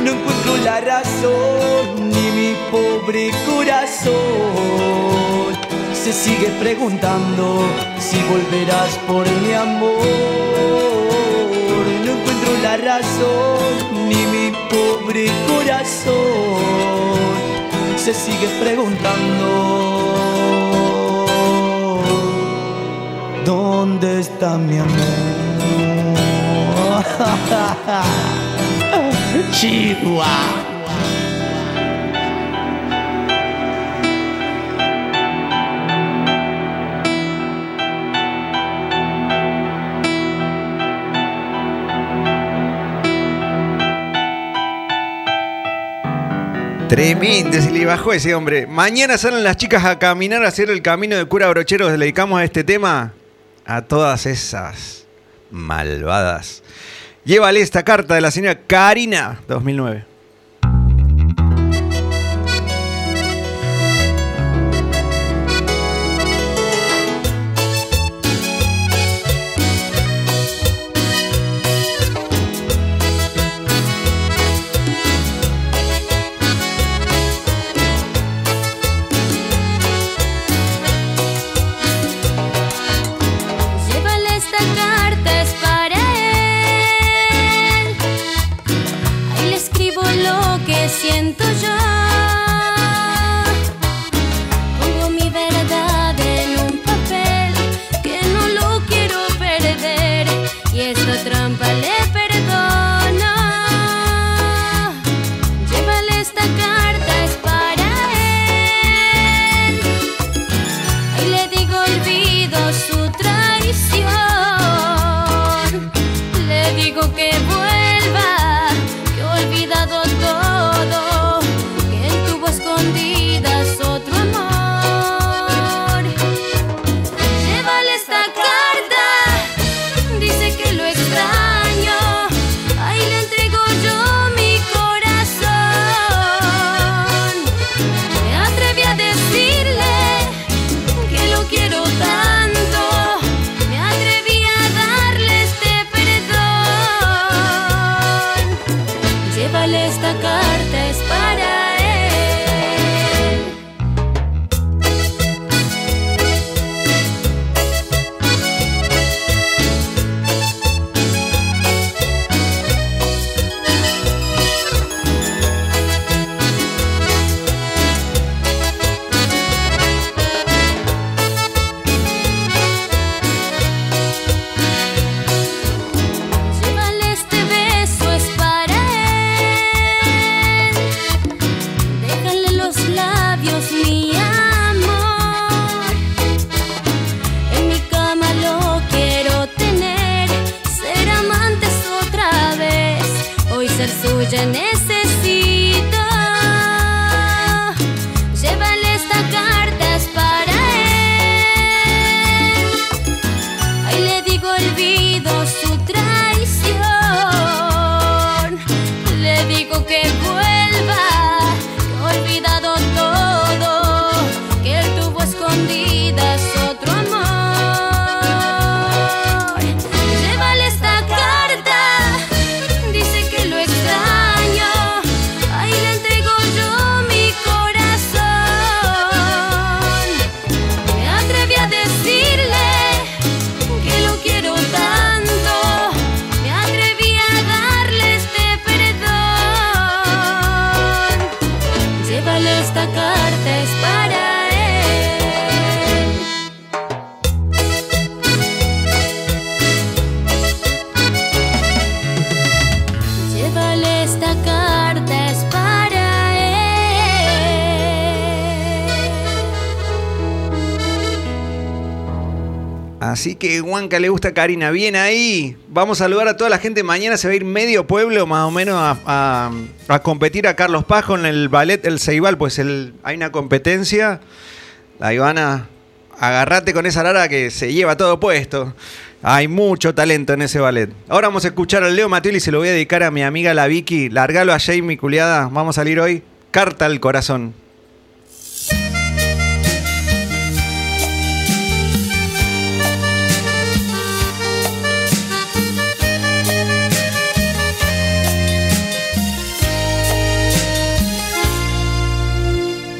No encuentro la razón ni mi pobre corazón se sigue preguntando si volverás por mi amor. Razón ni mi pobre corazón se sigue preguntando ¿Dónde está mi amor? (laughs) Chihuahua. Tremendo, se le bajó ese hombre. Mañana salen las chicas a caminar a hacer el camino de cura brocheros. Le dedicamos a este tema a todas esas malvadas. Llévale esta carta de la señora Karina, 2009. Juanca le gusta Karina. Bien ahí. Vamos a saludar a toda la gente. Mañana se va a ir medio pueblo más o menos a, a- competir a Carlos Paz con el ballet El Ceibal. Pues hay una competencia. La Ivana, agarrate con esa lara que se lleva todo puesto. Hay mucho talento en ese ballet. Ahora vamos a escuchar al Leo Matioli y se lo voy a dedicar a mi amiga la Vicky. Largalo a Jamie Culiada. Vamos a salir hoy. Carta al corazón.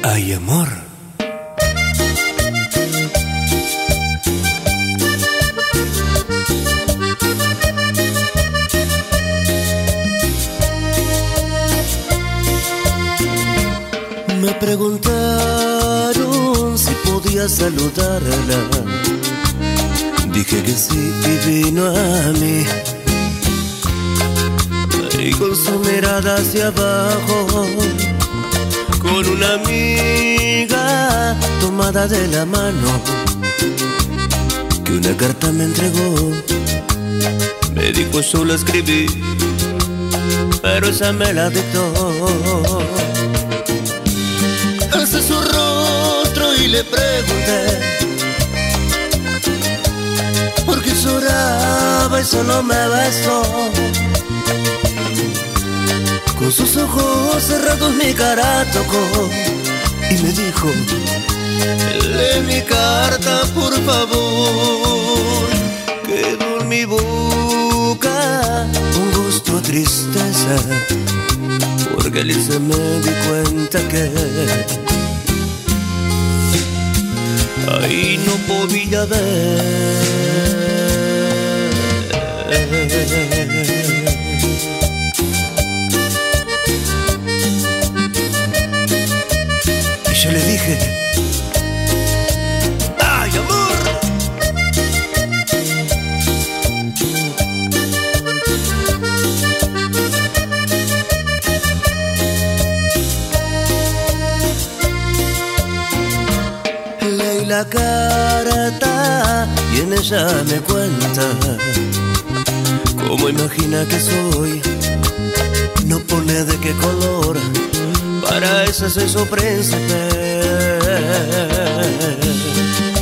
Ay, amor. Me preguntaron si podía saludarla. Dije que sí y vino a mí. Y con su mirada hacia abajo con una amiga tomada de la mano que una carta me entregó. Me dijo solo escribí, pero esa me la dictó. Alcé su rostro y le pregunté por qué lloraba y solo me besó. Con sus ojos cerrados mi cara tocó y me dijo, lee mi carta por favor. Quedó en mi boca un gusto a tristeza, porque al irse me di cuenta que ahí no podía ver. ¡Ay, amor! Leí la carta y en ella me cuenta cómo imagina que soy. No pone de qué color para eso soy su príncipe.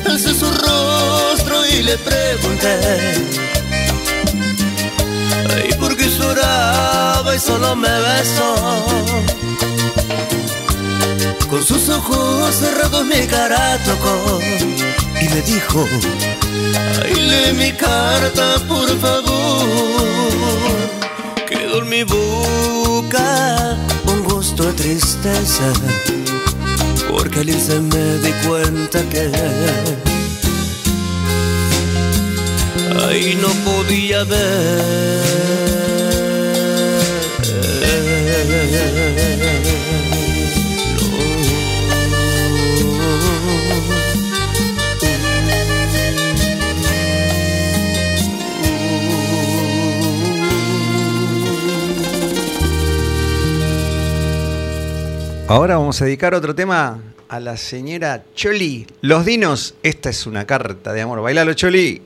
Alcé su rostro y le pregunté, ay, ¿por qué lloraba y solo me besó? Con sus ojos cerrados mi cara tocó y me dijo, ay, lee mi carta por favor. Quedó en mi boca tristeza, porque al irse me di cuenta que ahí no podía ver. Ahora vamos a dedicar otro tema a la señora Choli. Los dinos, esta es una carta de amor. Bailalo, Choli.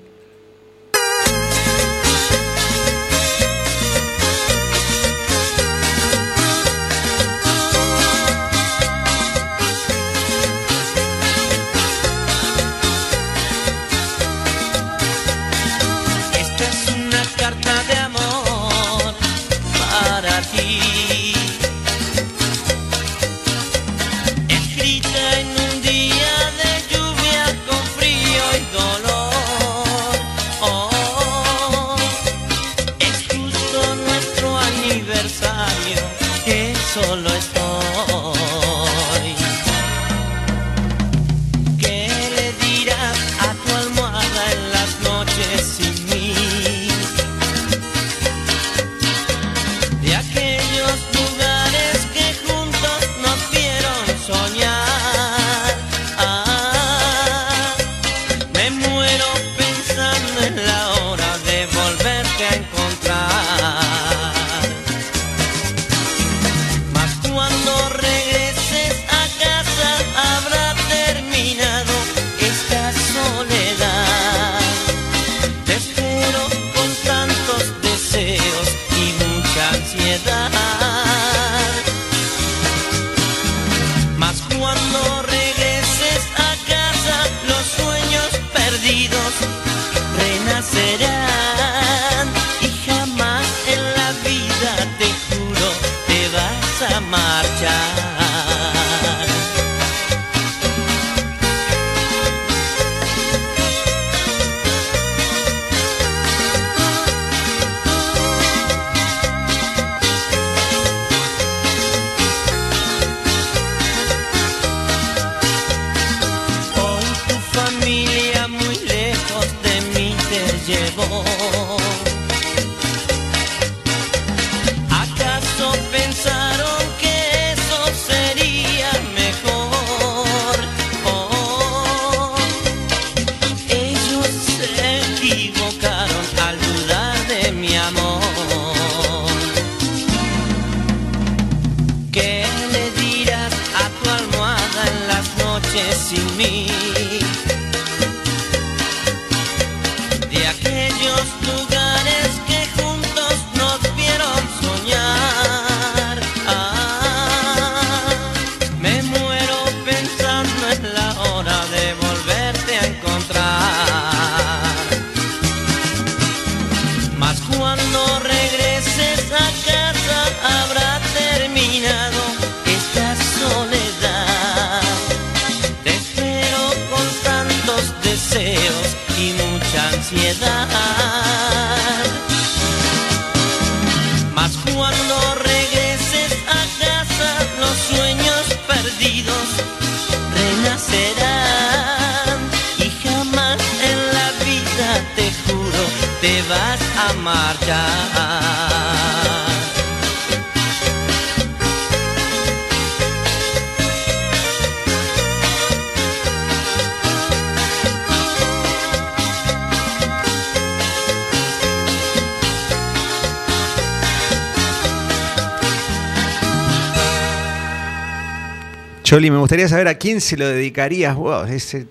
Choli, me gustaría saber a quién se lo dedicarías vos, ese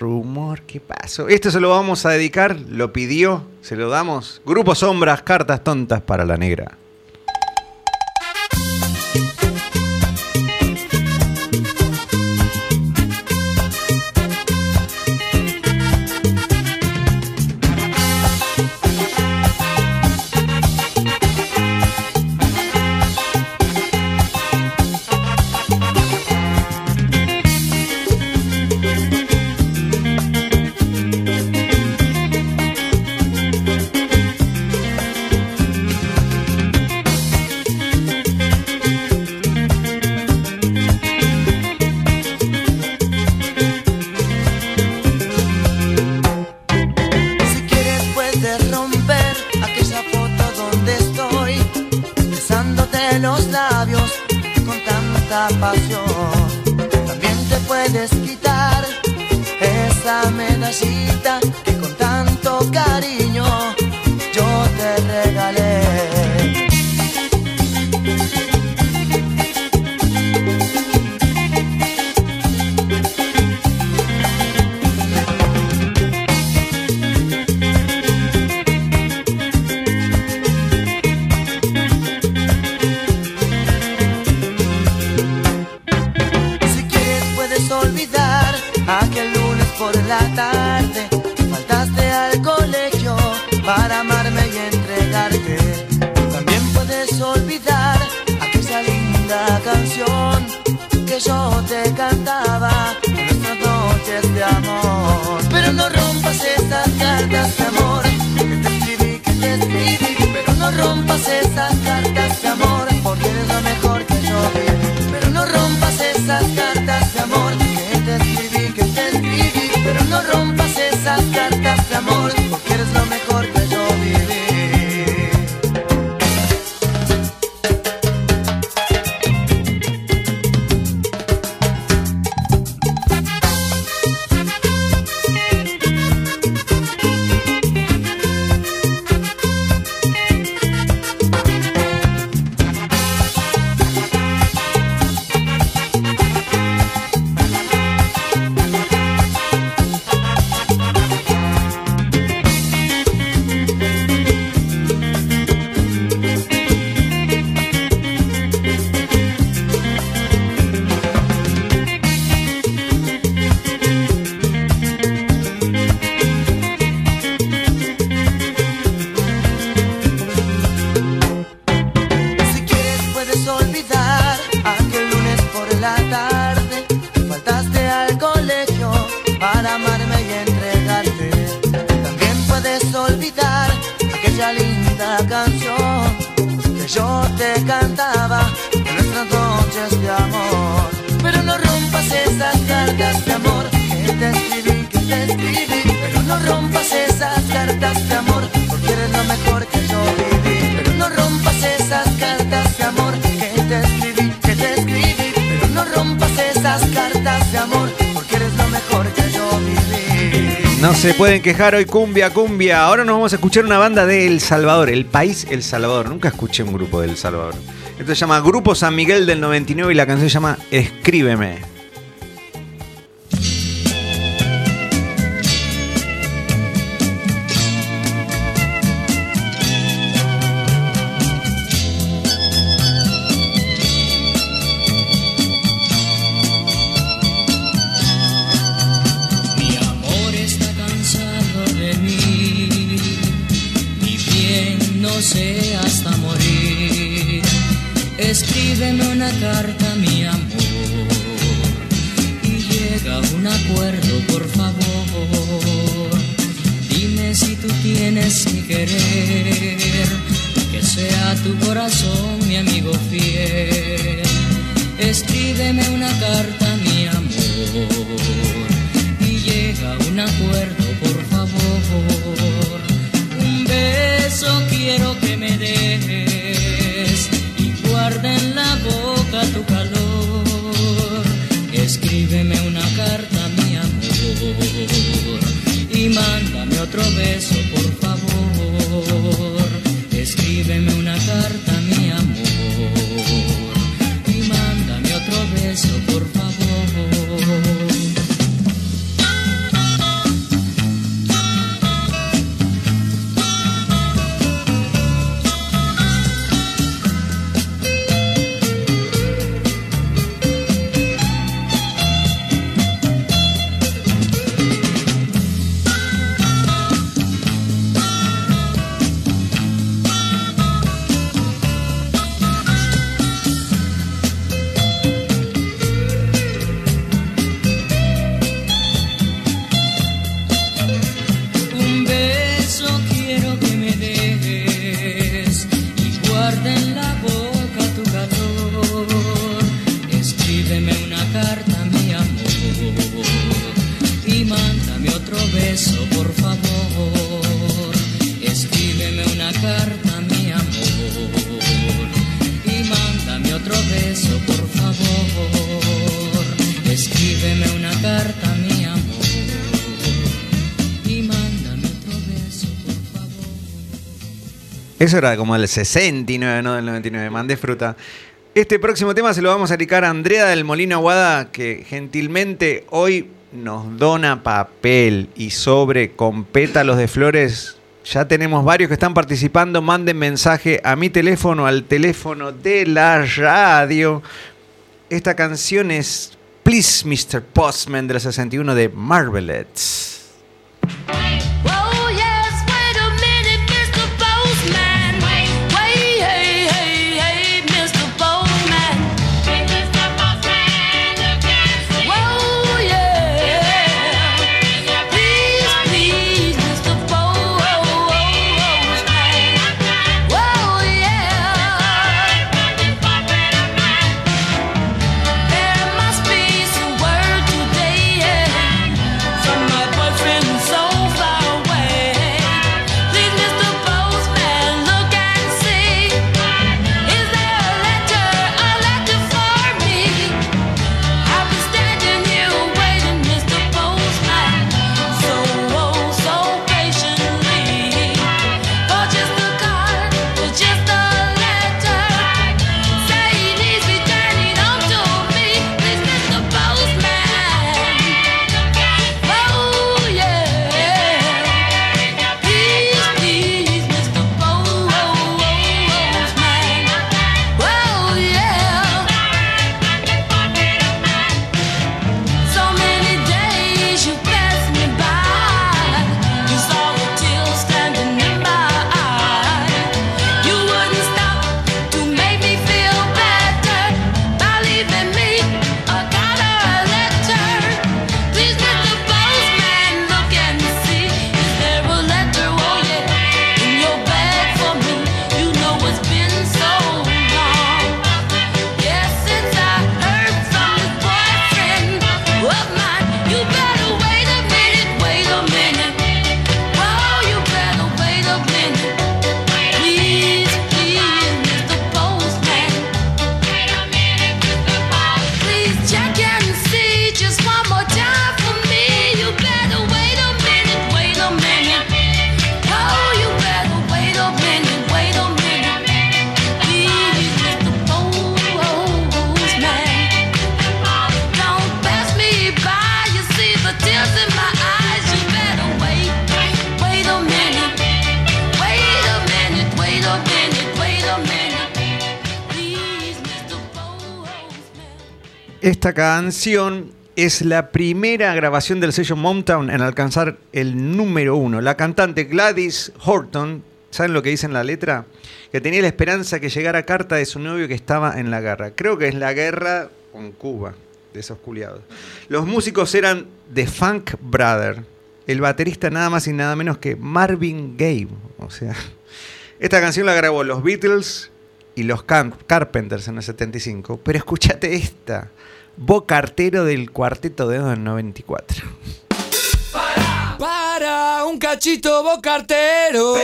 rumor, ¿qué pasó? Esto se lo vamos a dedicar, lo pidió, se lo damos. Grupo Sombras, cartas tontas para la negra. Quejar hoy cumbia, cumbia. Ahora nos vamos a escuchar una banda de El Salvador, el país El Salvador. Nunca escuché un grupo de El Salvador. Esto se llama Grupo San Miguel del 99 y la canción se llama Escríbeme. Carta, mi amor, y llega un acuerdo, por favor. Dime si tú tienes mi querer, que sea tu corazón mi amigo fiel. Escríbeme una carta, mi amor y llega un acuerdo, por favor. Un beso quiero que me des y guarda en la boca Escríbeme una carta, mi amor, y mándame otro beso, por favor. Escríbeme una carta, Era como el 69, no del 99. Mandé fruta. Este próximo tema se lo vamos a dedicar a Andrea del Molino Aguada, que gentilmente hoy nos dona papel y sobre con pétalos de flores. Ya tenemos varios que están participando. Manden mensaje a mi teléfono, al teléfono de la radio. Esta canción es Please Mr. Postman del 61 de Marvelettes. Esta canción es la primera grabación del sello Motown en alcanzar el número uno. La cantante Gladys Horton, ¿saben lo que dice en la letra? Que tenía la esperanza que llegara carta de su novio que estaba en la guerra. Creo que es la guerra con Cuba, de esos culiados. Los músicos eran The Funk Brother. El baterista nada más y nada menos que Marvin Gaye. O sea, esta canción la grabó los Beatles y los Car- Carpenters en el 75. Pero escúchate esta. Bo Cartero del Cuarteto de Dos en 94. Para un cachito vos cartero.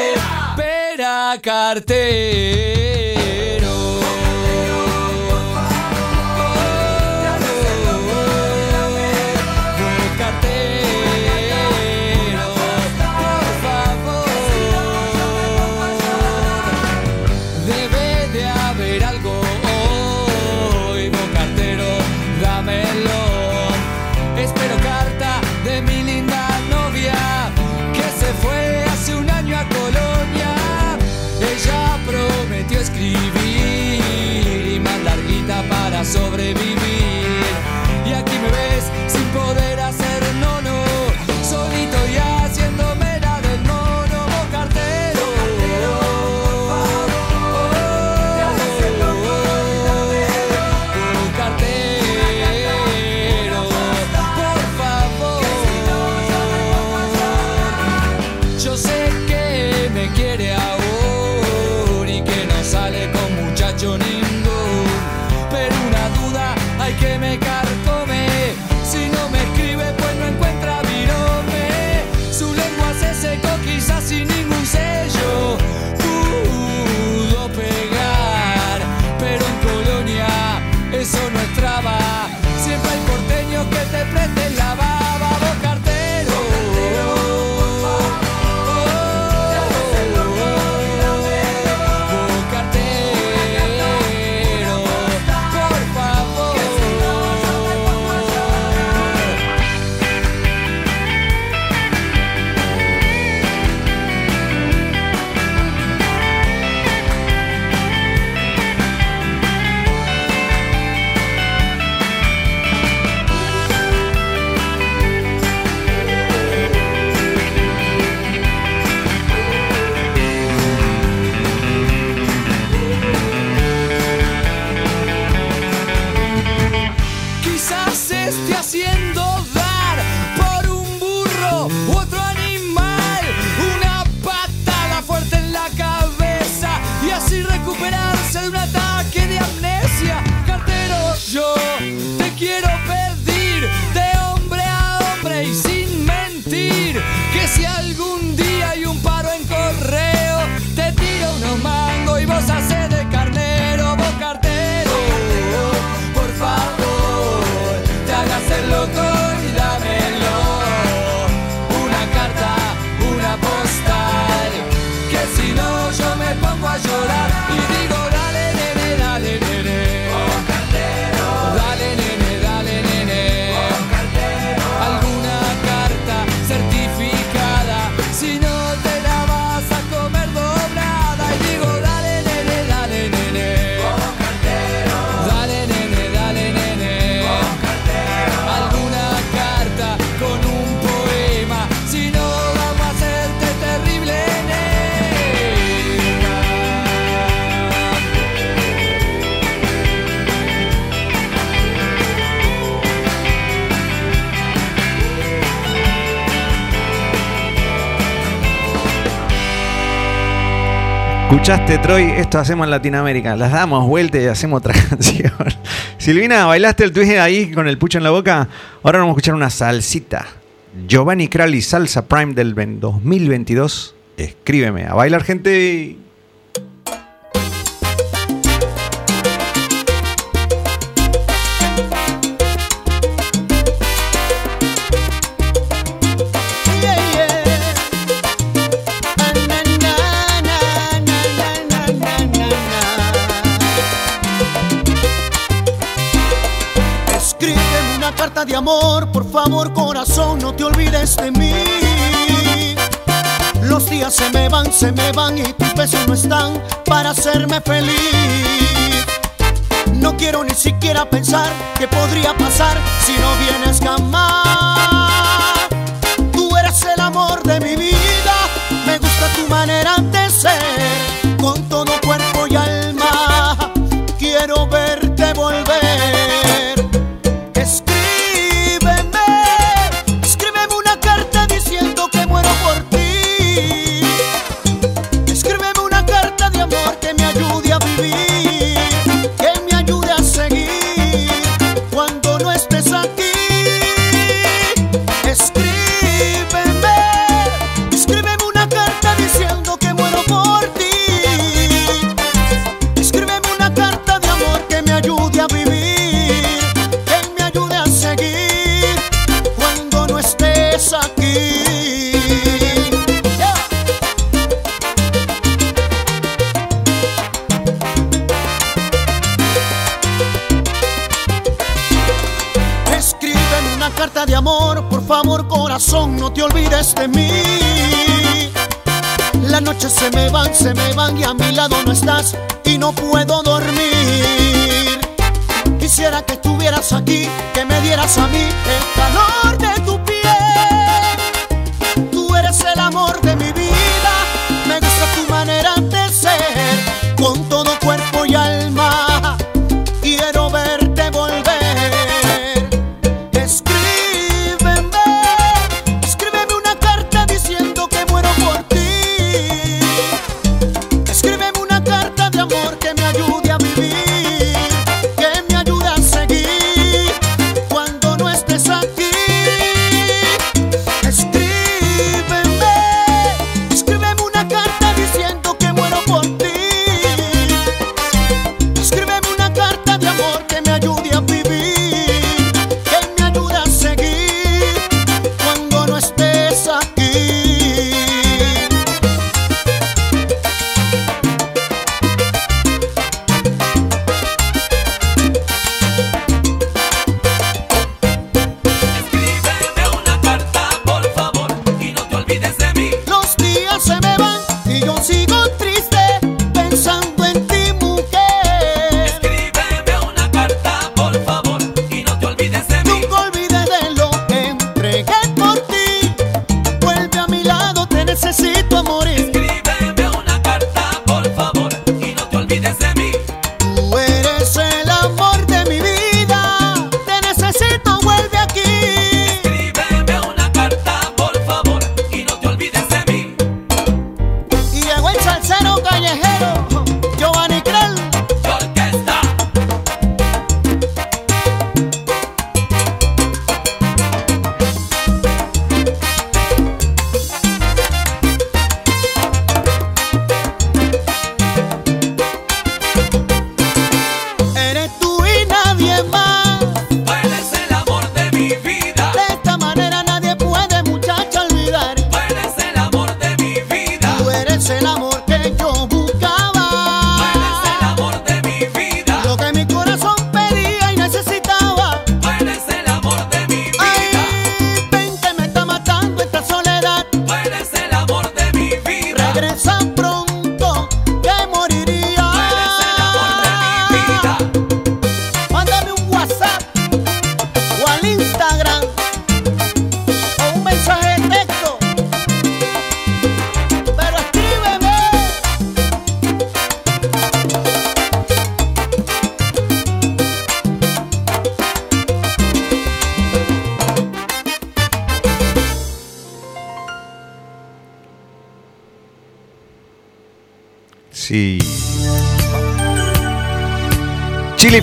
Pera cartero. ¿Escuchaste, Troy? Esto hacemos en Latinoamérica. Las damos vuelta y hacemos otra (laughs) canción. Silvina, ¿bailaste el twist ahí con el pucho en la boca? Ahora vamos a escuchar una salsita. Giovanni Crowley Salsa Prime del 2022. Escríbeme. A bailar, gente. De amor, por favor corazón, no te olvides de mí. Los días se me van, se me van y tus besos no están para hacerme feliz. No quiero ni siquiera pensar qué podría pasar si no vienes jamás. Tú eres el amor de mi vida, me gusta tu manera de ser, con carta de amor, por favor corazón, no te olvides de mí. Las noches se me van, se me van y a mi lado no estás y no puedo dormir. Quisiera que estuvieras aquí, que me dieras a mí el calor de tu piel. Tú eres el amor de mi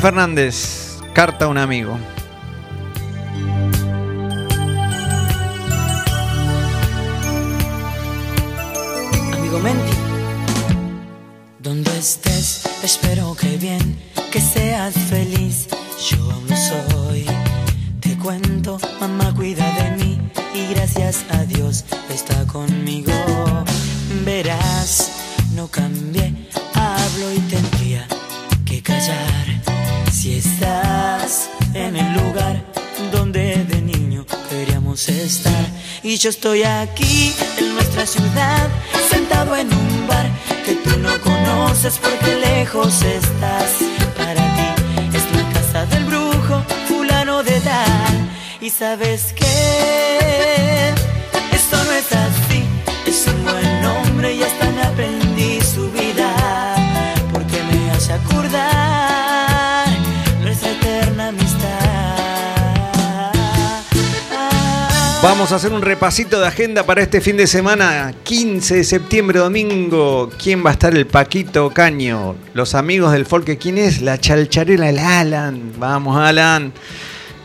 Fernández, carta a un amigo. Amigo Menti. Donde estés, espero que bien, que seas feliz. Yo lo soy. Te cuento, mamá cuida de mí y gracias a Dios está conmigo. Verás, no cambié, hablo y tendría que callar. Si estás en el lugar donde de niño queríamos estar y yo estoy aquí en nuestra ciudad sentado en un bar que tú no conoces porque lejos estás. Para ti es la casa del brujo fulano de tal y sabes que esto no es así. Es un buen nombre y hasta me aprendí su vida porque me hace acordar. Vamos a hacer un repasito de agenda para este fin de semana, 15 de septiembre, domingo. ¿Quién va a estar? El Paquito Caño. Los amigos del folk. ¿Quién es? La chalcharela, el Alan. Vamos, Alan.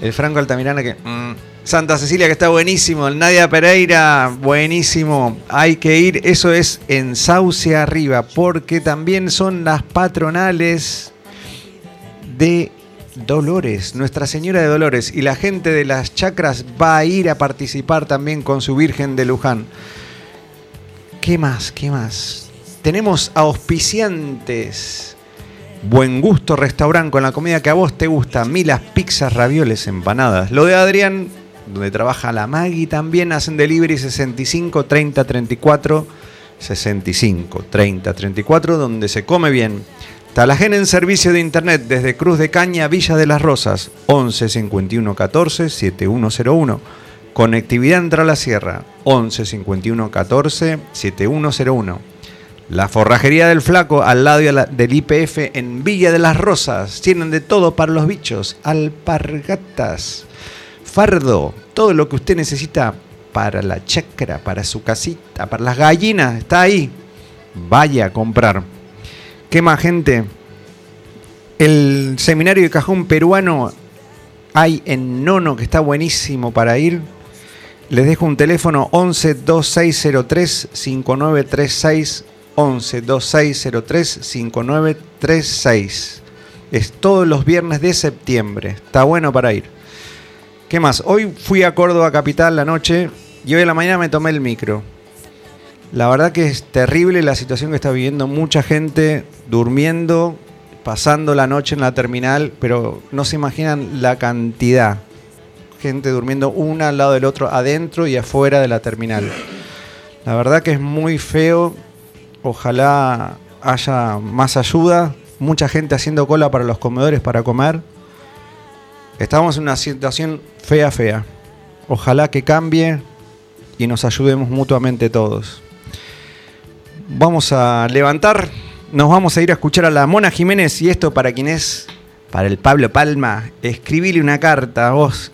El Franco Altamirana que... mm. Santa Cecilia que está buenísimo. El Nadia Pereira, buenísimo. Hay que ir. Eso es en Sauce Arriba. Porque también son las patronales de Dolores, Nuestra Señora de Dolores, y la gente de las chacras va a ir a participar también con su Virgen de Luján. ¿Qué más? ¿Qué más? Tenemos auspiciantes. Buen gusto restaurante con la comida que a vos te gusta. Milas, pizzas, ravioles, empanadas. Lo de Adrián, donde trabaja la Maggie, también hacen delivery 65 30 34 65 30 34, donde se come bien. Talagen en servicio de internet desde Cruz de Caña, Villa de las Rosas, 11 51 14 7101. Conectividad entre la Sierra, 11 51 14 7101. La forrajería del Flaco, al lado de la- del IPF en Villa de las Rosas. Tienen de todo para los bichos. Alpargatas, fardo, todo lo que usted necesita para la chacra, para su casita, para las gallinas. Está ahí. Vaya a comprar. ¿Qué más, gente? El seminario de cajón peruano hay en Nono, que está buenísimo para ir. Les dejo un teléfono 11 2603 5936 11 2603 5936. Es todos los viernes de septiembre. Está bueno para ir. ¿Qué más? Hoy fui a Córdoba Capital la noche y hoy en la mañana me tomé el micro. La verdad que es terrible la situación que está viviendo mucha gente durmiendo, pasando la noche en la terminal, pero no se imaginan la cantidad. Gente durmiendo una al lado del otro, adentro y afuera de la terminal. La verdad que es muy feo. Ojalá haya más ayuda. Mucha gente haciendo cola para los comedores para comer. Estamos en una situación fea, fea. Ojalá que cambie y nos ayudemos mutuamente todos. Vamos a levantar, nos vamos a ir a escuchar a la Mona Jiménez y esto para quien es, para el Pablo Palma, escribile una carta a vos.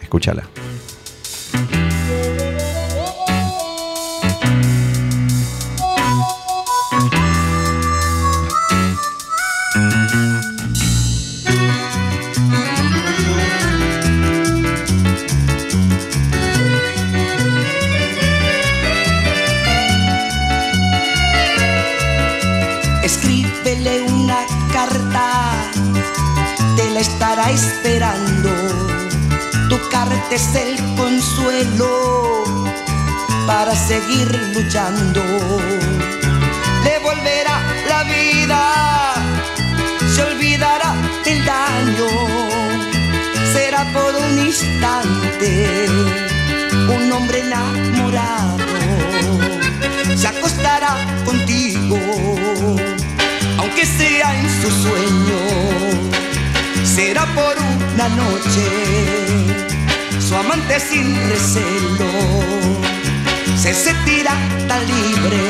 Escúchala. Es el consuelo para seguir luchando. Le volverá la vida, se olvidará del daño. Será por un instante un hombre enamorado. Se acostará contigo, aunque sea en su sueño. Será por una noche, su amante sin recelo. Se sentirá tan libre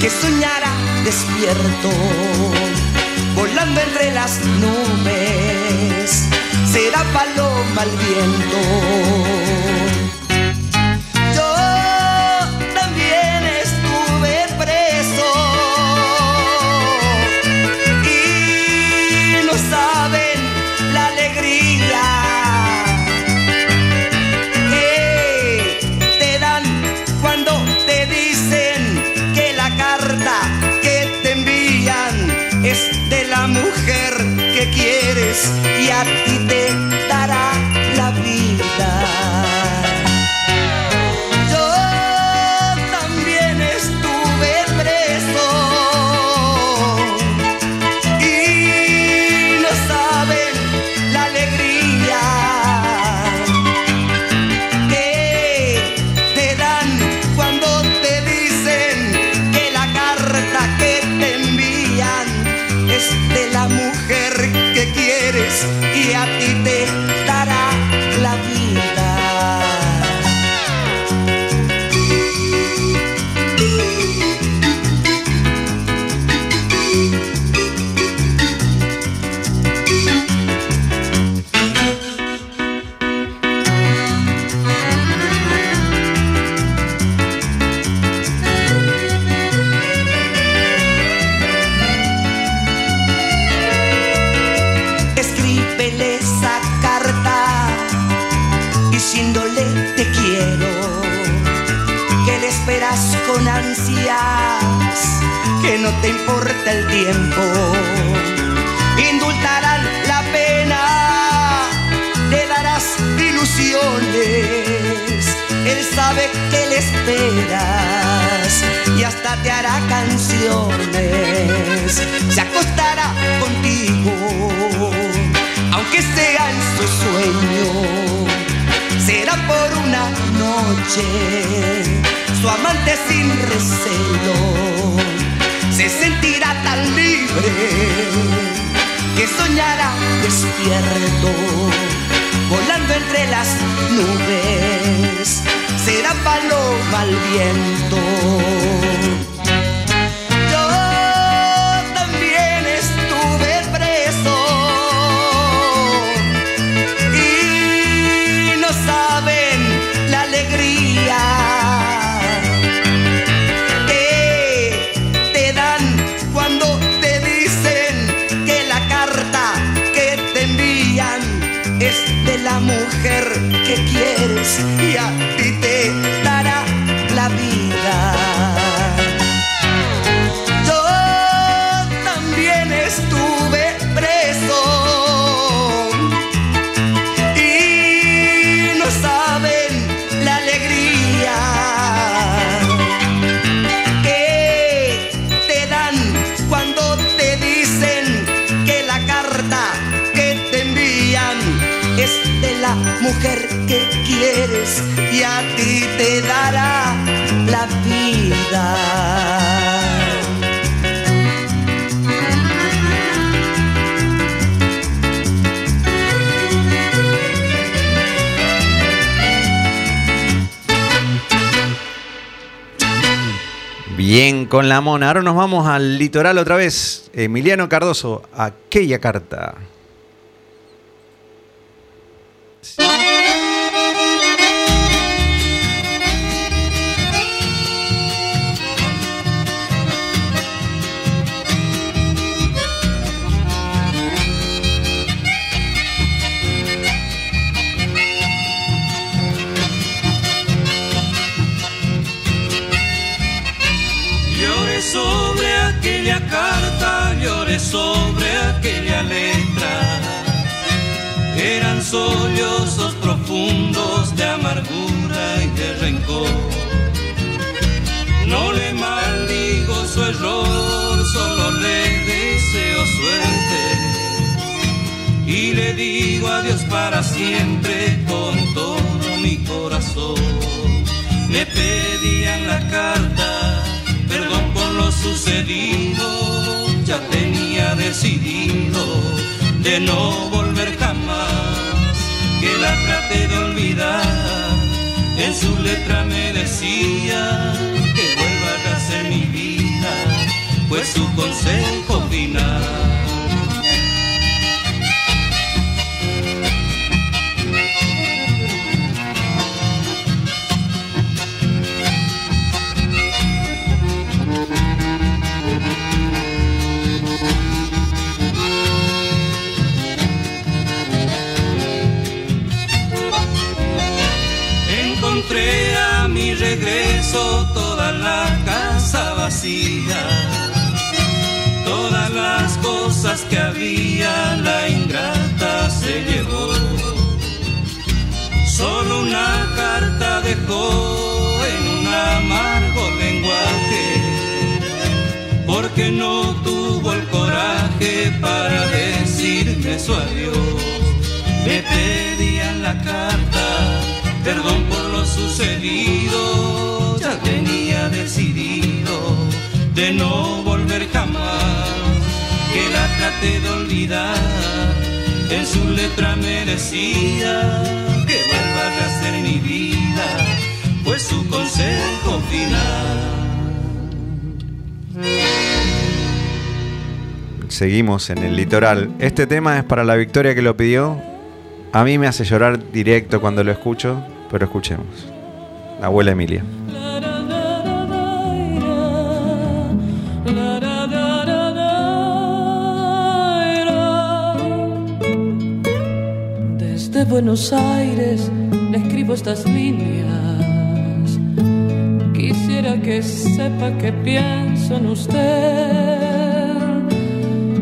que soñará despierto, volando entre las nubes. Será paloma al viento. Quieres y te Su amante sin recelo se sentirá tan libre que soñará despierto, volando entre las nubes. Será paloma al viento. Quieres y a con la mona. Ahora nos vamos al litoral otra vez. Emiliano Cardoso, aquella carta. No le maldigo su error, solo le deseo suerte. Y le digo adiós para siempre con todo mi corazón. Me pedían la carta perdón por lo sucedido, ya tenía decidido de no volver jamás, que la traté de olvidar, en su letra me decía pues su consejo final. Encontré a mi regreso toda la casa vacía, cosas que había la ingrata se llevó. Solo una carta dejó en un amargo lenguaje, porque no tuvo el coraje para decirme su adiós. Me pedían la carta, perdón por lo sucedido, ya tenía decidido de no volver jamás, que la traté de olvidar, en su letra me decía que vuelva a rehacer mi vida, pues su consejo final. Seguimos en el litoral. Este tema es para la Victoria que lo pidió. A mí me hace llorar directo cuando lo escucho, pero escuchemos. La abuela Emilia. Buenos Aires le escribo estas líneas. Quisiera que sepa que pienso en usted.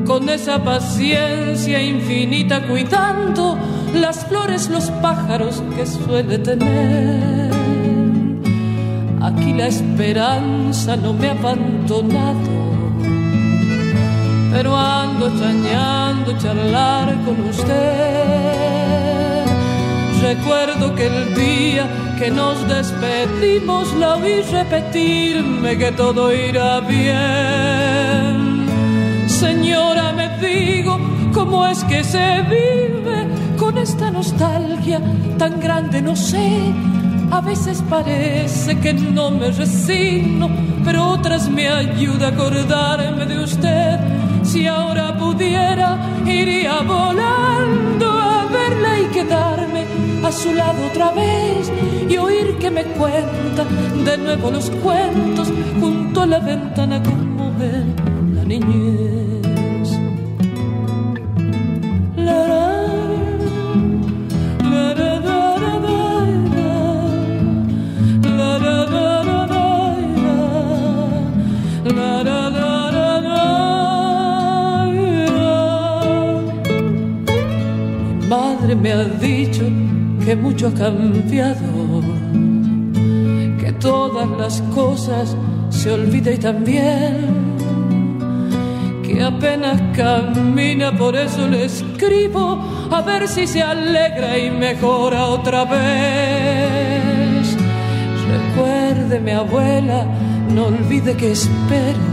Con esa paciencia infinita cuidando las flores, los pájaros que suele tener. Aquí la esperanza no me ha abandonado, pero ando extrañando charlar con usted. Recuerdo que el día que nos despedimos la oí repetirme que todo irá bien. Señora, me digo, ¿cómo es que se vive con esta nostalgia tan grande? No sé, a veces parece que no me resigno, pero otras me ayuda a acordarme de usted. Si ahora pudiera, iría volando y quedarme a su lado otra vez y oír que me cuenta de nuevo los cuentos junto a la ventana como la niñez. Ha dicho que mucho ha cambiado, que todas las cosas se olvida y también que apenas camina, por eso le escribo a ver si se alegra y mejora otra vez. Recuérdeme, abuela, no olvide que espero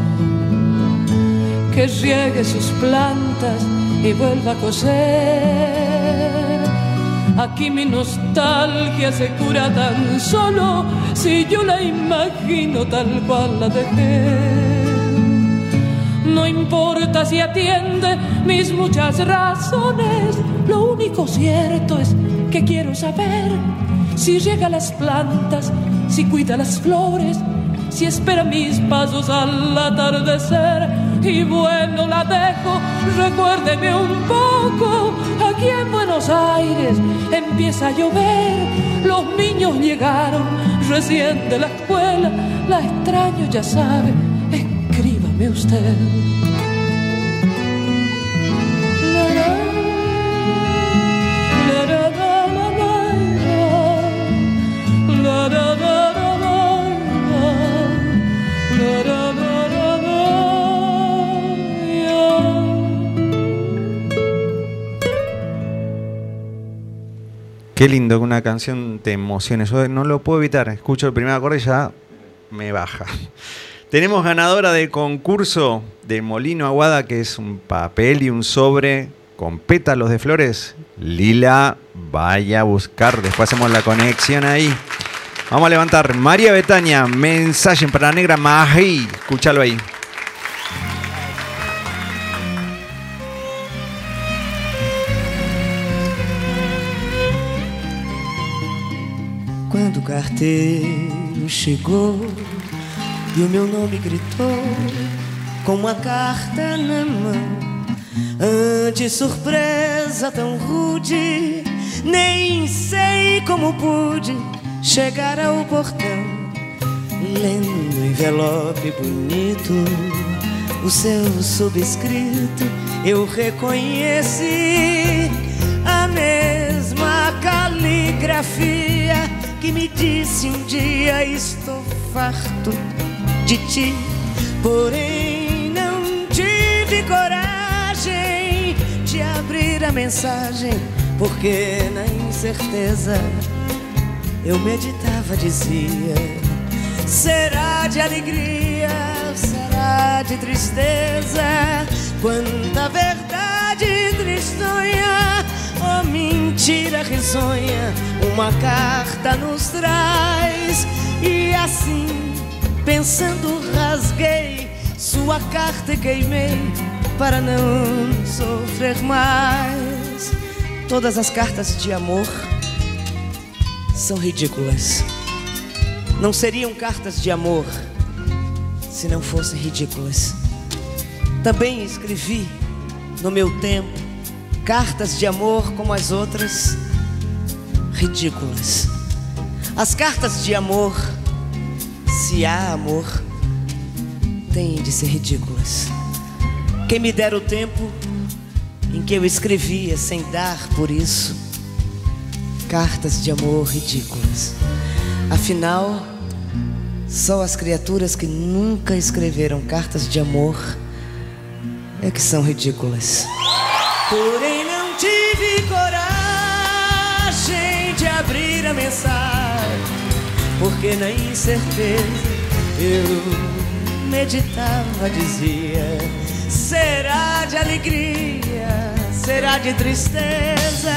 que riegue sus plantas y vuelva a coser. Aquí mi nostalgia se cura tan solo si yo la imagino tal cual la dejé. No importa si atiende mis muchas razones, lo único cierto es que quiero saber si llega a las plantas, si cuida las flores, si espera mis pasos al atardecer. Y bueno, la dejo, recuérdeme un poco, aquí en Buenos Aires empieza a llover, los niños llegaron recién de la escuela, la extraño ya sabe, escríbame usted. Qué lindo que una canción te emocione. Yo no lo puedo evitar. Escucho el primer acorde y ya me baja. (laughs) Tenemos ganadora del concurso de Molino Aguada, que es un papel y un sobre con pétalos de flores. Lila, vaya a buscar. Después hacemos la conexión ahí. Vamos a levantar. María Betania, mensaje para la negra Mají. Escúchalo ahí. Carteiro chegou e o meu nome gritou com uma carta na mão. Ante surpresa tão rude, nem sei como pude chegar ao portão. Lendo o envelope bonito, o seu subscrito, eu reconheci a mesma caligrafia que me disse um dia estou farto de ti. Porém, não tive coragem de abrir a mensagem, porque na incerteza eu meditava, dizia: será de alegria, será de tristeza? Quanta verdade tristonha, oh mentira risonha, uma carta nos traz e assim Pensando, rasguei sua carta e queimei para não sofrer mais. Todas as cartas de amor são ridículas. Não seriam cartas de amor se não fossem ridículas. Também escrevi no meu tempo cartas de amor como as outras, ridículas. As cartas de amor Se há amor, tem de ser ridículas. Quem me dera o tempo em que eu escrevia sem dar por isso cartas de amor ridículas. Afinal, só as criaturas que nunca escreveram cartas de amor é que são ridículas. Porém, não tive coragem de abrir a mensagem, porque na incerteza eu meditava, dizia: será de alegria, será de tristeza,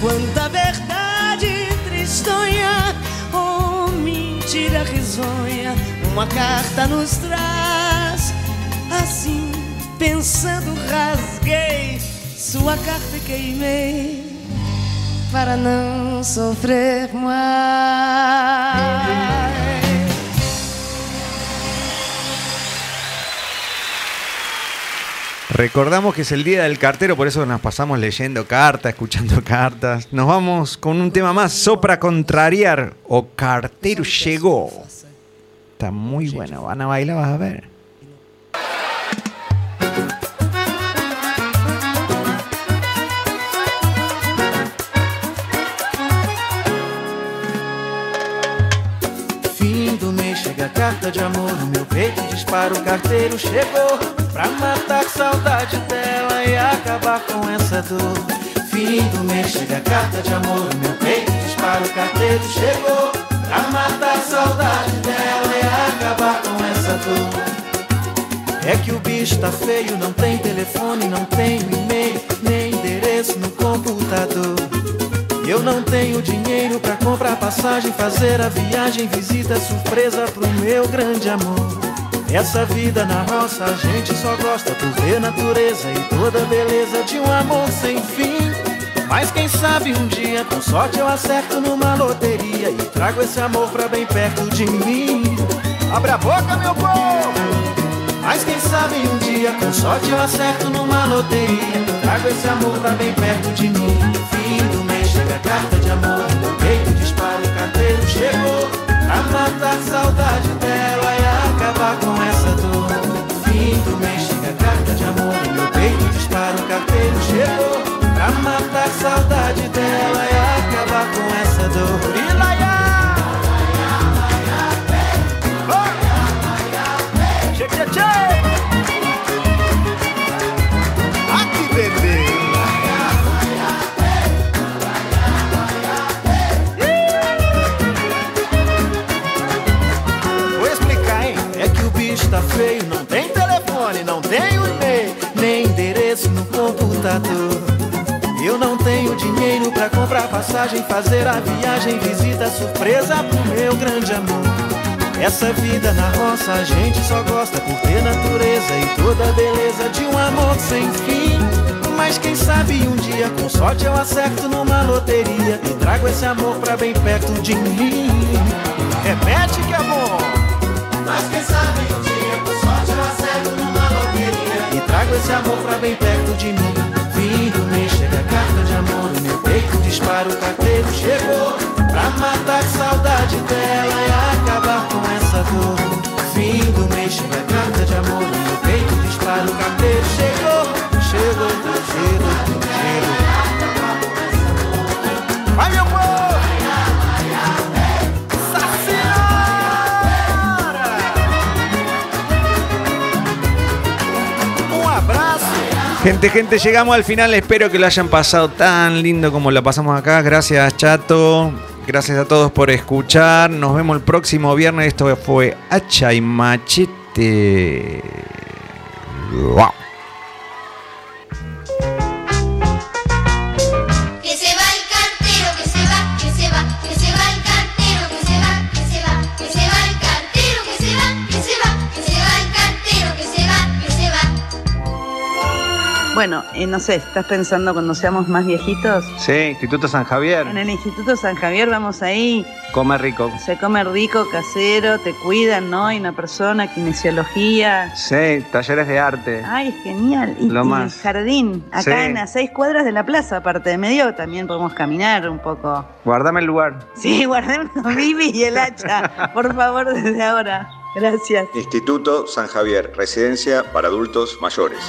quanta verdade tristonha, ou mentira risonha, uma carta nos traz. Assim, pensando, rasguei sua carta queimei para não sofrer mais. Recordamos que es el día del cartero, por eso nos pasamos leyendo cartas, escuchando (laughs) cartas. Nos vamos con un tema más, Sopra Contrariar o Cartero Llegó. Está muy bueno, van a bailar, vas a ver. Chega a carta de amor no meu peito dispara o carteiro chegou pra matar saudade dela e acabar com essa dor. Fim do mês chega a carta de amor no meu peito dispara o carteiro chegou pra matar saudade dela e acabar com essa dor. É que o bicho tá feio, não tem telefone, não tem e-mail, nem endereço no computador. Eu não tenho dinheiro pra comprar passagem, fazer a viagem, visita surpresa pro meu grande amor. Essa vida na roça a gente só gosta por ver natureza e toda a beleza de um amor sem fim. Mas quem sabe um dia, com sorte eu acerto numa loteria e trago esse amor pra bem perto de mim. Abre a boca, meu povo! Mas quem sabe um dia, com sorte eu acerto numa loteria e trago esse amor pra bem perto de mim. Carta de amor, meu peito dispara, o carteiro chegou. Pra matar a saudade dela e acabar com essa dor. Fim do mês chega a carta de amor, meu peito dispara, o carteiro chegou. Pra matar a saudade dela e acabar com essa dor. E lá, comprar passagem, fazer a viagem, visita surpresa pro meu grande amor. Essa vida na roça a gente só gosta por ter natureza e toda a beleza de um amor sem fim. Mas quem sabe um dia com sorte eu acerto numa loteria e trago esse amor pra bem perto de mim. Repete que bom. Mas quem sabe um dia com sorte eu acerto numa loteria e trago esse amor pra bem perto de mim. Dispara o carteiro chegou pra matar saudade dela e acabar com essa dor. Fim do mês chega carta de amor no peito dispara o carteiro chegou, chegou, chegou. Gente, gente, llegamos al final. Espero que lo hayan pasado tan lindo como lo pasamos acá. Gracias, Chato. Gracias a todos por escuchar. Nos vemos el próximo viernes. Esto fue Hacha y Machete. Wow. Bueno, eh, no sé, ¿estás pensando cuando seamos más viejitos? Sí, Instituto San Javier. En el Instituto San Javier vamos ahí, Come rico. se come rico, casero, te cuidan, ¿no? Hay una persona, kinesiología. Sí, talleres de arte. Ay, genial. Y, Lo y más. jardín, acá Sí. en las seis cuadras de la plaza, aparte de medio, también podemos caminar un poco. Guardame el lugar. Sí, (laughs) guardemos Vivi y el hacha, por favor, desde ahora. Gracias. Instituto San Javier, residencia para adultos mayores.